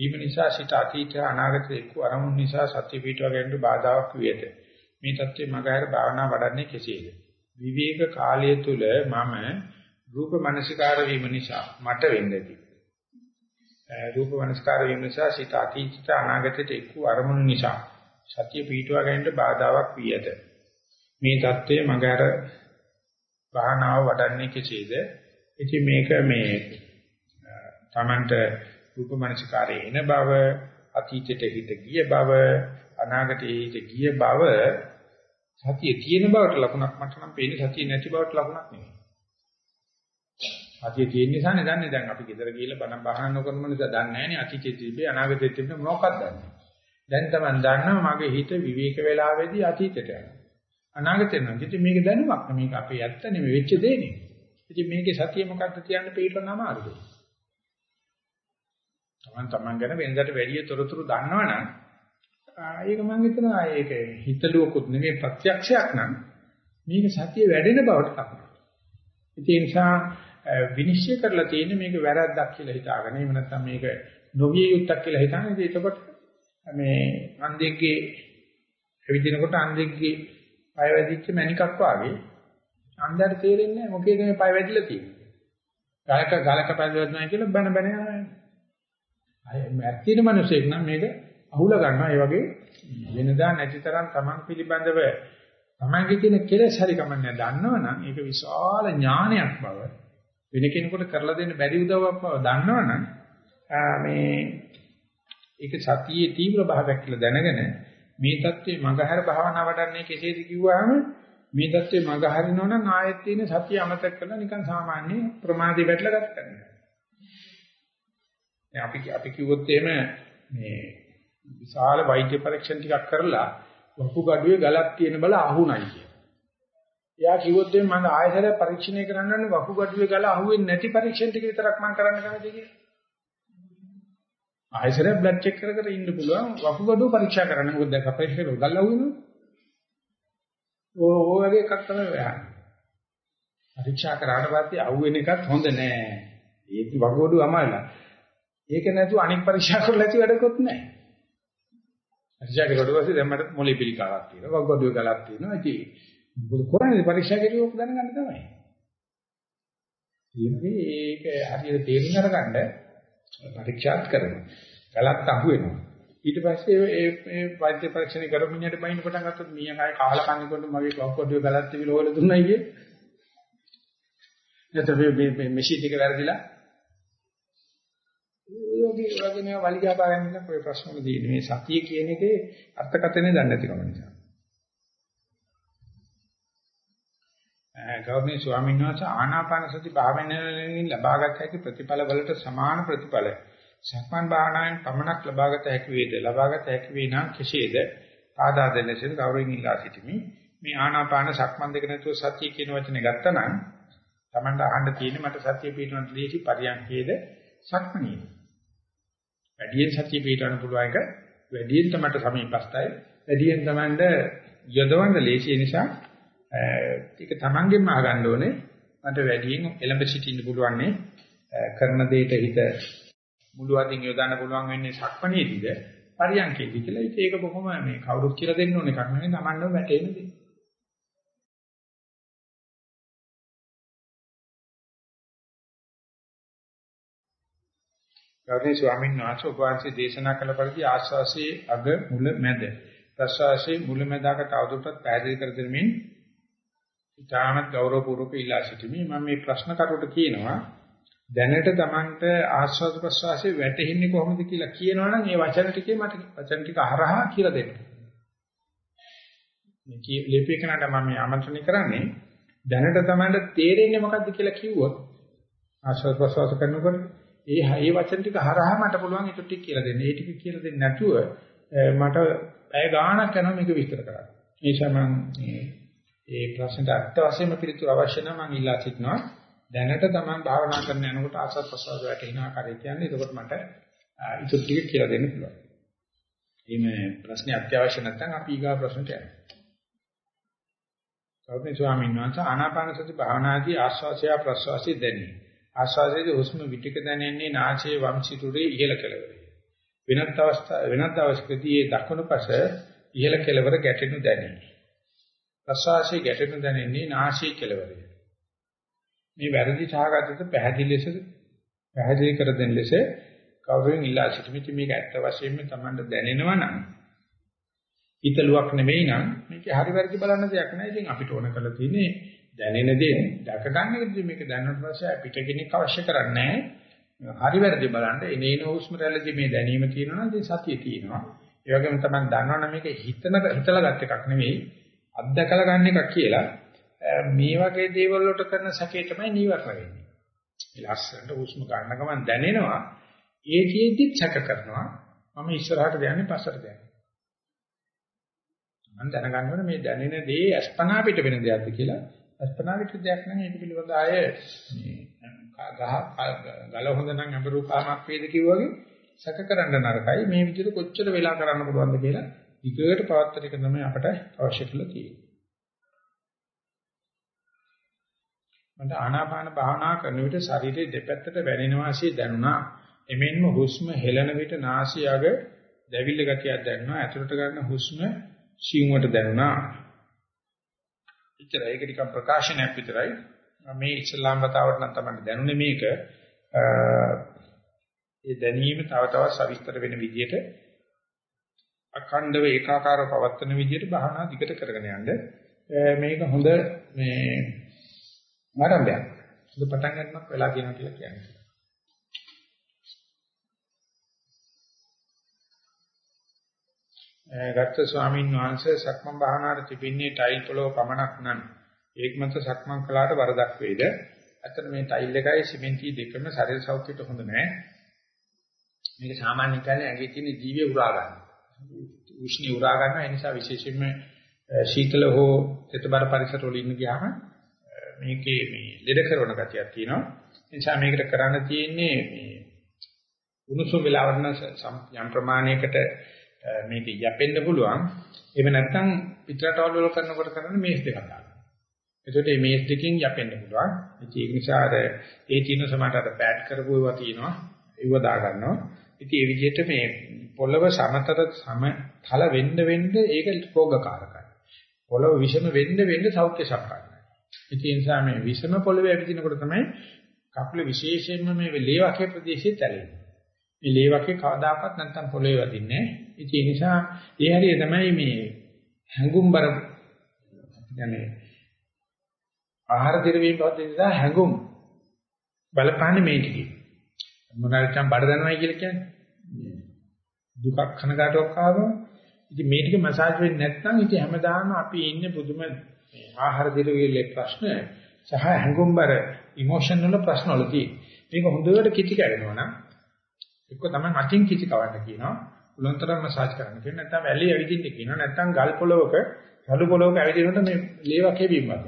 ඊම නිසා සිත අතීත අනාගත එක්ක අරමුණු නිසා සත්‍ය පිටව ගැනීමට බාධාවක් වියද? මේ தත්ත්වයේ මගහැර භාවනා වඩන්නේ කෙසේද? විවේක කාලය තුල මම රූපමනස්කාර වීම නිසා මට වෙන්නේදී රූප මනස්කාර වීම නිසා සිත අතීතට අනාගතයට එක්ක අරමුණු නිසා සත්‍ය පිටව ගැනීමට බාධාවක් වියද? මේ தත්ත්වයේ මගහැර භාවනාව වඩන්නේ කෙසේද? ඉතින් මේක මේ Tamanට රූප මනසිකාරයේ එන බව අතීතයට හිත ගිය බව අනාගතයේ හිත ගිය බව සතිය තියෙන බවට ලකුණක් මට නම් පේන්නේ සතිය නැති බවට ලකුණක් නෙමෙයි. සතිය තියෙන නිසානේ දන්නේ දැන් අපි ගෙදර ගිහලා බණ බහන නොකරන නිසා දන්නේ නැහැ නේ අතීතයේ තිබේ අනාගතයේ තිබෙන මොකක්ද දන්නේ. දැන් තමයි දන්නවා මගේ හිත විවේක වේලාවේදී අතීතයට යනවා. අනාගතේ නම් ඉතින් මේක දැනුමක් මේක අපේ ඇත්ත නෙමෙයි වෙච්ච දෙන්නේ. ඉතින් මේකේ සතිය මොකක්ද කියන්න පිළිපන්න අමාරුද? Taman taman ගැන වෙනදට වැඩි තොරතුරු දන්නවනම් ඒක මම හිතනවා ඒක හිතලුවකුත් නෙමෙයි ප්‍රත්‍යක්ෂයක් නම් මේක සතිය වැඩෙන බවට ලකුණක්. ඒ නිසා විනිශ්චය කරලා තියෙන්නේ මේක වැරද්දක් කියලා හිතාගෙන එහෙම නැත්නම් මේක නොවිය යුත්තක් කියලා හිතන ඉතින් එතකොට මේ අන්දෙක්ගේ එවිදිනකොට අන්දෙක්ගේ පය වැදිච්ච මණිකක් වාගේ අන්දර තේරෙන්නේ නැහැ මොකේද මේ පය වැදිලා තියෙන්නේ. ගලක ගලක පය වැදිනවා කියලා බන බන යනවා. අය මැත්තින මිනිසෙක් නම් මේක අහුල ගන්නවා ඒ වගේ වෙනදා නැතිතරම් Taman පිළිබඳව Tamanගේ තියෙන කෙලෙස් හරි කමන්නේ දන්නවනම් ඒක විශාල ඥානයක් බව වෙන කෙනෙකුට කරලා දෙන්න බැරි උදව්වක් බව දන්නවනම් මේ ඒක සතියේ තීව්‍ර භාවයක් කියලා දැනගෙන මේ தත්ත්වේ මගහැර භාවනා වඩන්නේ කෙසේද කිව්වහම මේ தත්ත්වේ මගහරිනව නම් ආයෙත් තියෙන සතිය අමතක කරලා නිකන් සාමාන්‍ය ප්‍රමාදී වැටලා ගත කරනවා. දැන් අපි අපි කිව්වොත් එහෙම මේ විශාල වෛද්‍ය පරීක්ෂණ ටිකක් කරලා වපු ගඩුවේ ගලක් තියෙන බල අහුණයි කිය. එයා කිව්වොත් එහෙම මම ආයෙත් පරීක්ෂණය කරන්න ඕනේ වපු ගඩුවේ ගල අහුවෙන්නේ නැති පරීක්ෂණ ටික විතරක් මම කරන්න කැමතියි කියලා. ආයෙත් බ්ලඩ් චෙක් කර කර ඉන්න පුළුවන් වපු ගඩුව පරීක්ෂා කරන්න. මොකද දැන් අපේ හෙල ගල් අහුවෙනවා. ඕ ඕ වගේ එකක් තමයි වෙන්නේ. පරීක්ෂා කරාට පස්සේ අහුවෙන එකත් හොඳ නෑ. ඒක වගෝඩු අමාරුයි. ඒක නැතුව අනික් පරීක්ෂා කරලා ඇති වැඩකුත් නැහැ. පරීක්ෂා කරුවට පස්සේ දැන් මට මොලේ පිළිකාවක් තියෙනවා. වග්ගඩුවේ ගලක් තියෙනවා. ඉතින් මොකද කරන්නේ පරීක්ෂා කරුවොත් දැනගන්න තමයි. ඊයේ ඒක හරියට තේරුම් අරගන්න පරීක්ෂාත් කරනවා. ගලක් අහු වෙනවා. ඊට පස්සේ ඒ ඒ වෛද්‍ය පරීක්ෂණ කරපු මිනිහට බයින් පටන් ගත්තොත් මීයා කාය කාලා කන්නකොට මගේ වග්ගඩුවේ ගලක් තිබිලා හොල දුන්නයි කියේ. නැත්නම් මේ මේ මෙෂින් එක වැරදිලා වගේ වගේ නෑ වලිගා පාගෙන ඉන්න કોઈ ප්‍රශ්න වල තියෙන්නේ. මේ සතිය කියන එකේ අර්ථකථනය දන්නේ නැතිකම නිසා. ගෞරවනීය ස්වාමීන් වහන්සේ ආනාපාන සති භාවනාවෙන් ලබාගත හැකි ප්‍රතිඵල වලට සමාන ප්‍රතිඵල. සක්මන් භාවනාවෙන් පමණක් ලබාගත හැකි වේද? ලබාගත හැකි වේ නම් කෙසේද? ආදා දෙන්නසෙන් ගෞරවයෙන් ඉල්ලා සිටිමි. මේ ආනාපාන සක්මන් දෙක නැතුව සතිය කියන වචනේ ගත්තනම් Tamanda අහන්න තියෙන්නේ මට සතිය පිටවන්න ලේසි පරියන්කේද? සක්මනේද? වැඩියෙන් සතිය පිටවන්න පුළුවන් එක. වැඩියෙන් තමයි සමීපස්තයි. වැඩියෙන් තමන්ට යොදවන්න ලේසි නිසා ඒක තමන්ගෙන්ම අහගන්න ඕනේ. මට වැඩියෙන් එලඹ සිටින්න පුළුවන්නේ කරන දෙයට හිත මුළු අතින් යොදන්න පුළුවන් වෙන්නේ සක්මණේදීද පරියන්කේදී කියලා. ඒක බොහොම මේ කවුරුත් කියලා දෙන්න ඕනේ එකක් නෙවෙයි. තමන්ම ගෞරවනීය ස්වාමීන් වහන්සේ ඔබ වහන්සේ දේශනා කළ පරිදි ආස්වාසේ අග මුල මැද ප්‍රස්වාසයේ මුල මැදක තවදුරටත් පැහැදිලි කර දෙමින් ඉතාමත් ගෞරවපූර්වක ඉල්ලා සිටිමි මම මේ ප්‍රශ්න කරුට කියනවා දැනට Tamanට ආස්වාද ප්‍රස්වාසයේ වැටෙන්නේ කොහොමද කියලා කියනවනම් ඒ වචන ටිකේ මට වචන ටික අහරහා කියලා දෙන්න. මේ කී ලිපිකනට මම ආමන්ත්‍රණය කරන්නේ දැනට Tamanට තේරෙන්නේ මොකද්ද කියලා කිව්වොත් ආශ්වාස ප්‍රශ්වාස කරනකොට ඒ ඒ වචන ටික හරහා මට පුළුවන් ඒක ටික කියලා දෙන්න. ඒ ටික කියලා දෙන්නේ නැතුව මට පැය ගාණක් යනවා මේක විස්තර කරන්න. ඒ නිසා මම මේ ඒ ප්‍රශ්නට අර්ථ වශයෙන්ම පිළිතුරු අවශ්‍ය නම් මම ඉල්ලා සිටිනවා. දැනට තමන් භාවනා කරන යනකොට ආසත් ප්‍රසාර වැටෙන ආකාරය කියන්නේ එතකොට මට ඉතුරු ටික කියලා දෙන්න පුළුවන්. මේ ප්‍රශ්නේ අත්‍යවශ්‍ය නැත්නම් අපි ඊගා ප්‍රශ්නට යනවා. කවුරුනේ ස්වාමීන් වහන්සේ ආනාපාන සති භාවනාදී ආස්වාසය ප්‍රස්වාසය දැනේ. ආස්වාසයේදී හුස්ම විටික දැනෙන්නේ නාසයේ වම් සිරුරේ ඉහළ කෙළවරේ. වෙනත් අවස්ථා වෙනත් අවස්ථකදී දකුණු පස ඉහළ කෙළවර ගැටෙනු දැනේ. ප්‍රස්වාසයේ ගැටෙනු දැනෙන්නේ නාසයේ කෙළවරේ. මේ වැරදි සහගතට පැහැදිලි ලෙස පැහැදිලි කර දෙන ලෙස කවුරුන් ඉල්ලා සිටීමේ මේක ඇත්ත වශයෙන්ම Tamanට දැනෙනවා නම් හිතලුවක් නෙවෙයි නම් මේක හරි වැරදි බලන්න දෙයක් නෑ. ඉතින් අපිට ඕන කරලා තියෙන්නේ දැනෙන දේ දැක ගන්න එකදී මේක දැනනට පස්සේ අපිට කෙනෙක් අවශ්‍ය කරන්නේ හරි වැරදි බලන්න එනේන හුස්ම රැල්ලදී මේ දැනීම තියෙනවා නම් සතිය තියෙනවා. ඒ වගේම තමයි දන්නවනම් මේක හිතන හිතලා ගත් එකක් නෙවෙයි අත්දකලා ගන්න එකක් කියලා මේ වගේ දේවල් වලට කරන සැකේ තමයි නීවරණ වෙන්නේ. ඒ ලස්සනට හුස්ම ගන්න ගමන් දැනෙනවා ඒ ජීවිතෙත් සැක කරනවා මම ඉස්සරහට යන්නේ පස්සට යන්නේ. මම දැනගන්න ඕනේ මේ දැනෙන දේ අස්පනා පිට වෙන දෙයක්ද කියලා. අස්පනා පිට දෙයක් නම් ඒක පිළිබඳ ආය මේ ගහ ගල හොඳ නම් අඹරූපාමක් වේද කිව්වගේ සැක කරන්න නරකයි මේ විදිහට කොච්චර වෙලා කරන්න පුළුවන්ද කියලා විකේට පවත්තර එක තමයි අපට අවශ්‍ය කියලා තියෙන්නේ. මට ආනාපාන භාවනා කරන විට ශරීරයේ දෙපැත්තට වැනෙනවා ඇසේ දැනුණා. එමෙන්ම හුස්ම හෙළන විට නාසය අග දැවිල්ල ගතියක් දැනෙනවා. ඇතුළට ගන්න හුස්ම සිංවට දැනුණා. එච්චරයි ඒක නිකන් ප්‍රකාශනයක් විතරයි. මේ ඉස්ලාම් වතාවට නම් තමයි දැනුනේ මේක. ඒ දැනීම තව තවත් සවිස්තර වෙන විදිහට අඛණ්ඩව ඒකාකාරව පවත්වන විදිහට භාවනා දිගට කරගෙන යන්න මේක හොඳ මේ ආරම්භයක්. හොඳ පටන් ගන්නක් වෙලා කියනවා කියලා කියන්නේ. ගත්ත ස්වාමීන් වහන්සේ සක්මන් භාවනාවට තිබින්නේ ටයිල් පොළව පමණක් නම් ඒක මත සක්මන් කළාට වරදක් වේද? අතන මේ ටයිල් එකයි සිමෙන්ති දෙකම ශරීර සෞඛ්‍යයට හොඳ නැහැ. මේක සාමාන්‍ය කාලේ ඇඟේ තියෙන ජීවය උරා ගන්න. උෂ්ණ උරා ගන්න ඒ නිසා විශේෂයෙන්ම ශීතල හෝ තෙතබර පරිසර වල ඉන්න ගියාම මේකේ මේ ලෙඩ කරන ගතියක් තියෙනවා. ඒ නිසා මේකට කරන්න තියෙන්නේ මේ උණුසුම් වෙලාවට යම් ප්‍රමාණයකට මේක යැපෙන්න පුළුවන්. එහෙම නැත්නම් පිටරටවල වල කරනකොට කරන්නේ මේස් දෙකක් ගන්න. එතකොට මේ මේස් දෙකෙන් යැපෙන්න පුළුවන්. ඒක නිසා අර ඒ තියෙන සමහරට අර පෑඩ් කරපු ඒවා තියෙනවා. ඒව දා ගන්නවා. ඉතින් ඒ විදිහට මේ පොළව සමතර සමතල වෙන්න වෙන්න ඒක රෝගකාරකයි. පොළව විෂම වෙන්න වෙන්න සෞඛ්‍ය සම්පන්නයි. ඉතින් ඒ නිසා මේ විෂම පොළවේ ඇවිදිනකොට තමයි කකුල විශේෂයෙන්ම මේ ලේවකේ ප්‍රදේශයේ තැලෙන්නේ. මේ ලේවකේ කවදාකවත් නැත්තම් පොළවේ වදින්නේ නැහැ. ඒ නිසා ඒ හැටිය තමයි මේ හැඟුම්බර කියන්නේ ආහාර දිරවීම පද්ධතිය නිසා හැඟුම් බලපාන්නේ මේ ටිකේ. මොනවාටම් බඩ දනවයි කියලා කියන්නේ. දුකක් කනගාටුවක් ආවම ඉතින් මේ ටික මසාජ් වෙන්නේ නැත්නම් ඉතින් හැමදාම අපි ඉන්නේ පුදුම ආහාර දිරවීමේ ප්‍රශ්න සහ හැඟුම්බර ඉමෝෂන් වල ප්‍රශ්න වලදී මේක හොඳට කිටි කරනවා නම් එක්ක තමයි අතින් කිටි කවන්න කියනවා උලන්තරම් මසාජ් කරන්න කියන නැත්නම් වැලි ඇවිදින්න කියනවා නැත්නම් ගල් පොලවක රළු පොලවක ඇවිදිනකොට මේ ලේවකේ බිම්බක්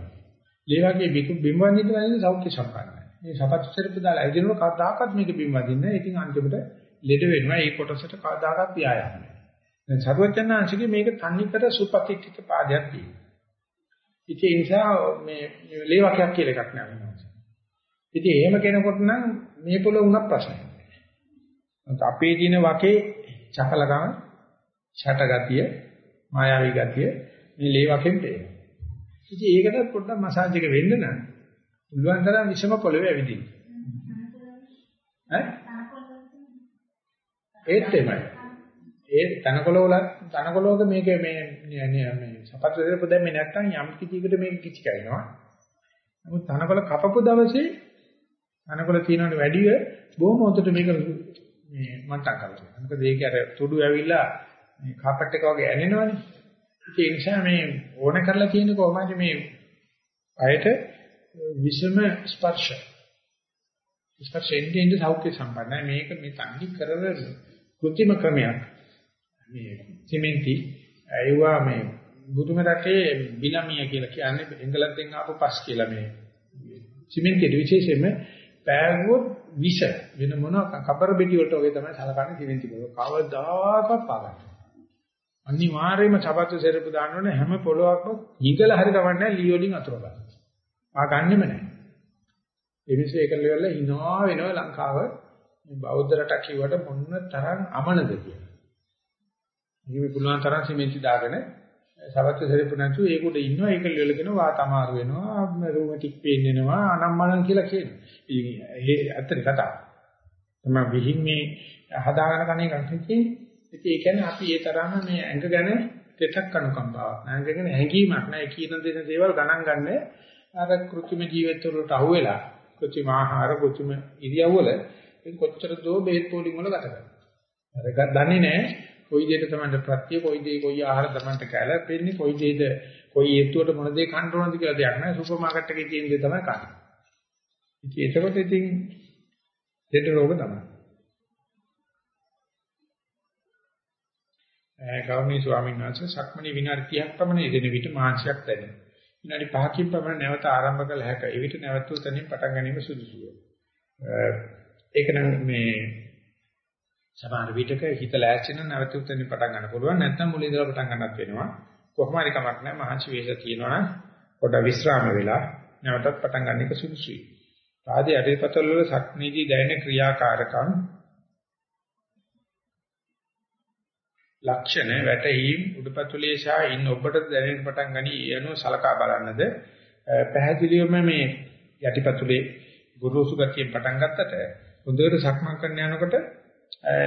ලේවකේ බිම්බවන්නේ කියන්නේ සෞඛ්‍ය සම්පන්නයි. මේ සපත් සෙරප්පු දාලා ඇවිදිනකොට කවදාකවත් මේක බිම්බවදින්නේ නැහැ. ඉතින් අන්තිමට ලෙඩ වෙනවා. ඒ කොටසට කවදාකවත් ව්‍යායාම නැහැ. දැන් සර්වඥාන්සිකේ මේක තන්නිකර සුපතික්කිත පාදයක් තියෙනවා. ඉතින් ඒ නිසා මේ ලේවකයක් කියලා එකක් නෑ ඉතින් එහෙම කෙනෙකුට නම් මේ පොළ උනක් ප්‍රශ්නයක් අපේ දින වකේ චපලකම, ඡටගතිය, මායාවී ගතිය මේ ලේ වකෙන් පේනවා. ඉතින් ඒකට පොඩ්ඩක් මසාජ් එක වෙන්න නම් පුළුවන් තරම් විෂම පොළවේ ඇවිදින්න. ඈ? ඒත් එමය. ඒ තනකොළ වල තනකොළවක මේක මේ මේ සපත්තු දෙක දැම්මේ නැත්නම් යම් කිසියකට මේක කිචි කරනවා. නමුත් තනකොළ කපපු දවසේ තනකොළ තියෙනවට වැඩිය බොහොම හොඳට මේක මේ මට්ටම් කරලා. මොකද ඒක අර තුඩු ඇවිල්ලා මේ කාපට් එක වගේ ඇනෙනවනේ. ඒ නිසා මේ ඕන කරලා තියෙන්නේ කොහොමද මේ අයට විෂම ස්පර්ශ. ස්පර්ශෙන්ද ඉන්න සෞඛ්‍ය සම්පන්නයි. මේක මේ තන්නේ කරන કૃත්‍රිම ක්‍රමයක්. මේ සිමෙන්ති ඒවා මේ බුදුම රටේ බිලමිය කියලා කියන්නේ එංගලන්තෙන් ආපු පස් කියලා මේ සිමෙන්තියේ විශේෂයෙන්ම පෑගුවොත් විෂ වෙන මොන කබර බෙටි වලට වගේ තමයි සලකන්නේ සිමෙන්ති වල. කවදාකවත් පාගන්න. අනිවාර්යයෙන්ම චපත්තු සෙරපු දාන්න හැම පොලොවක්ම හිගල හරි කවන්නේ ලී වලින් අතුර ගන්න. ආ ගන්නෙම නැහැ. ඒ නිසා ඒක ලෙවල හිනා වෙනවා ලංකාව මේ බෞද්ධ රටක් කිව්වට මොන තරම් අමනද කියලා. මේක පුළුවන් තරම් සිමෙන්ති දාගෙන සවත්ත සරිපු නැතු ඒක උඩ ඉන්නවා ඒක ලෙලගෙන වාත අමාරු වෙනවා රූමැටික් පේන් එනවා අනම්මනම් කියලා කියනවා. ඉතින් ඒ ඇත්තට කතාව. තමයි විහිං මේ හදාගෙන කණේ ගන්න ඉතින් ඒ කියන්නේ අපි ඒ තරම්ම මේ ඇඟ ගැන දෙතක් අනුකම්පාවක් නැහැ. ඇඟ ගැන හැඟීමක් නැහැ. කියන දෙන දේවල් ගණන් ගන්න අර කෘත්‍රිම ජීවිත වලට අහුවෙලා කෘත්‍රිම ආහාර කෘත්‍රිම ඉරියව්වල කොච්චර දෝ බෙහෙත් පොලින් වල ගත කරනවා. අර දන්නේ නැහැ කොයි දෙයක තමයි ප්‍රත්‍ය කොයි දෙය කොයි ආහාර තමයි කැලපෙන්නේ කොයි දෙයද කොයි හේතුවට මොන දේ කන්න ඕනද කියලා දෙයක් නැහැ සුපර් මාකට් එකේ තියෙන දේ තමයි කන්නේ. ඉතින් ඒකකොට ඉතින් දෙට රෝග තමයි. ගෞරවනීය ස්වාමීන් වහන්සේ සක්මණේ විනාඩි 30ක් පමණ යෙදෙන විට මාංශයක් දැනෙනවා. විනාඩි 5කින් පමණ නැවත ආරම්භ කළ හැක. ඒ විට නැවතුම් තනින් පටන් ගැනීම සුදුසුය. ඒක නම් මේ සමහර විටක හිත ලෑස්ති නම් නැවතුම් තනින් පටන් ගන්න පුළුවන්. නැත්නම් මුලින් ඉඳලා පටන් ගන්නත් වෙනවා. කොහොම හරි කමක් නැහැ. මහන්සි වේශ තියෙනවා නම් පොඩ විශ්‍රාම වෙලා නැවතත් පටන් ගන්න එක සුදුසුයි. ආදී අධිපතල වල සක්නීදී දැනෙන ක්‍රියාකාරකම් ලක්ෂණ වැටහීම් උඩපතුලේ සහ ඉන් ඔබට දැනෙන්න පටන් ගනි යනු සලකා බලන්නද පැහැදිලිවම මේ යටිපතුලේ ගුරුසු ගතියෙන් පටන් ගත්තට හොඳට සක්මන් කරන යනකොට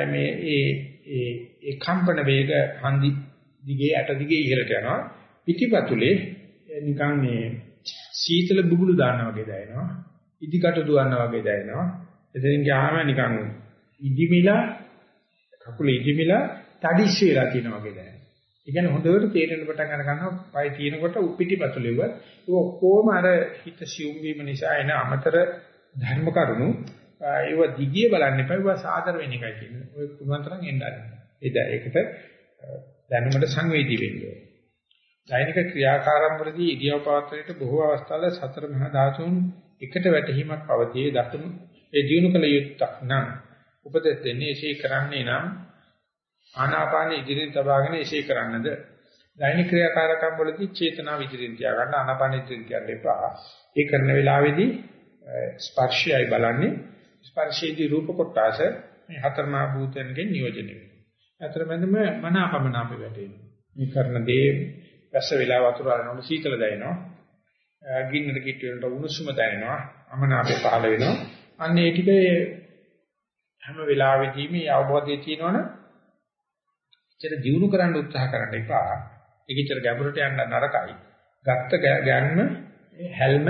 මේ ඒ ඒ ඒ කම්පන වේග හන්දි දිගේ ඇට දිගේ ඉහළට යනවා. පිටිපතුලේ නිකන් මේ සීතල බුබුලු දානවා වගේ දැනෙනවා. ඉදිකට දුවනවා වගේ දැනෙනවා. එතනින් ගියාම නිකන් ඉදිමිලා කකුල ඉදිමිලා තඩිස් වෙලා තියෙනවා වගේ දැනෙනවා. ඒ කියන්නේ හොඳට තේරෙන පටන් අර ගන්නවා. පය තියෙනකොට උපිටිපතුලෙව ඒක ඔක්කොම අර හිත සියුම් වීම නිසා එන අමතර ධර්ම කරුණු. ඒව දිගිය බලන්න එපා ඒව සාදර වෙන එකයි කියන්නේ. ඔය පුළුවන් තරම් එන්න ආරම්භ. ඒකට දැනුමට සංවේදී වෙන්න ඕනේ. දෛනික ක්‍රියාකාරම්වලදී ඉදියව පවත්වන්නට බොහෝ අවස්ථාවල සතර මහා ධාතුන් එකට වැටහීමක් පවතී. දතුණු ඒ ජීවු කල යුක්තක් නම් උපදෙස් දෙන්නේ එසේ කරන්නේ නම් ආනාපාන ඉදිරියෙන් තබාගෙන එසේ කරන්නද දෛනික ක්‍රියාකාරකම් වලදී චේතනාව ඉදිරියෙන් තියාගන්න ආනාපාන ඉදිරියෙන් තියන්න එපා. ඒ කරන වෙලාවේදී ස්පර්ශයයි බලන්නේ ස්පර්ශයේදී රූප කොටස මේ හතර මහා භූතයන්ගෙන් නියෝජනය වෙනවා. අතරමැදම මනාපමන අපේ වැටෙනවා. මේ කරන දේ වැස්ස වෙලා වතුර අරනකොට සීතල දැනෙනවා. ගින්නට කිට් වෙනකොට උණුසුම දැනෙනවා. අමනාපේ පහළ වෙනවා. අන්න ඒ ටික හැම වෙලාවෙදීම මේ අවබෝධය තියෙනවනේ ඉතල දිනු කරන්න උත්සාහ කරන්න එපා. ඒක ඉතල ගැඹුරට යන්න නරකයි. ගත්ත ගැන්ම හැල්ම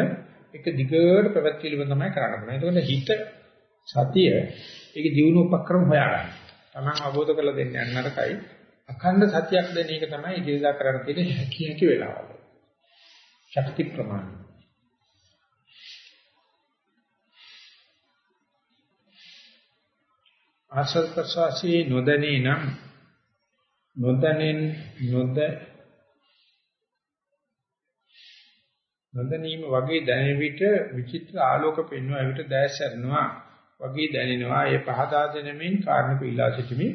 එක දිගට පැවැත්වීම තමයි කරන්න ඕනේ. එතකොට හිත සතිය ඒක දිනු උපක්‍රම හොයාගන්න. Taman අවබෝධ කරලා දෙන්න යන්න නරකයි. අඛණ්ඩ සතියක් දෙන එක තමයි ඉදිරියට කරන්න තියෙන හැකි හැකි වෙලාවල. ශක්ති ප්‍රමාණය. ආශ්‍රද ප්‍රසවාසී නොදැනී නම් නොදැනෙන් නොද නොදැනීම වගේ දැනෙන විට විචිත්‍ර ආලෝක පෙන්වන විට දැස් ඇරෙනවා වගේ දැනෙනවා. ඒ පහදා දෙනමින් කාරණක ඉලා සිටීමේ.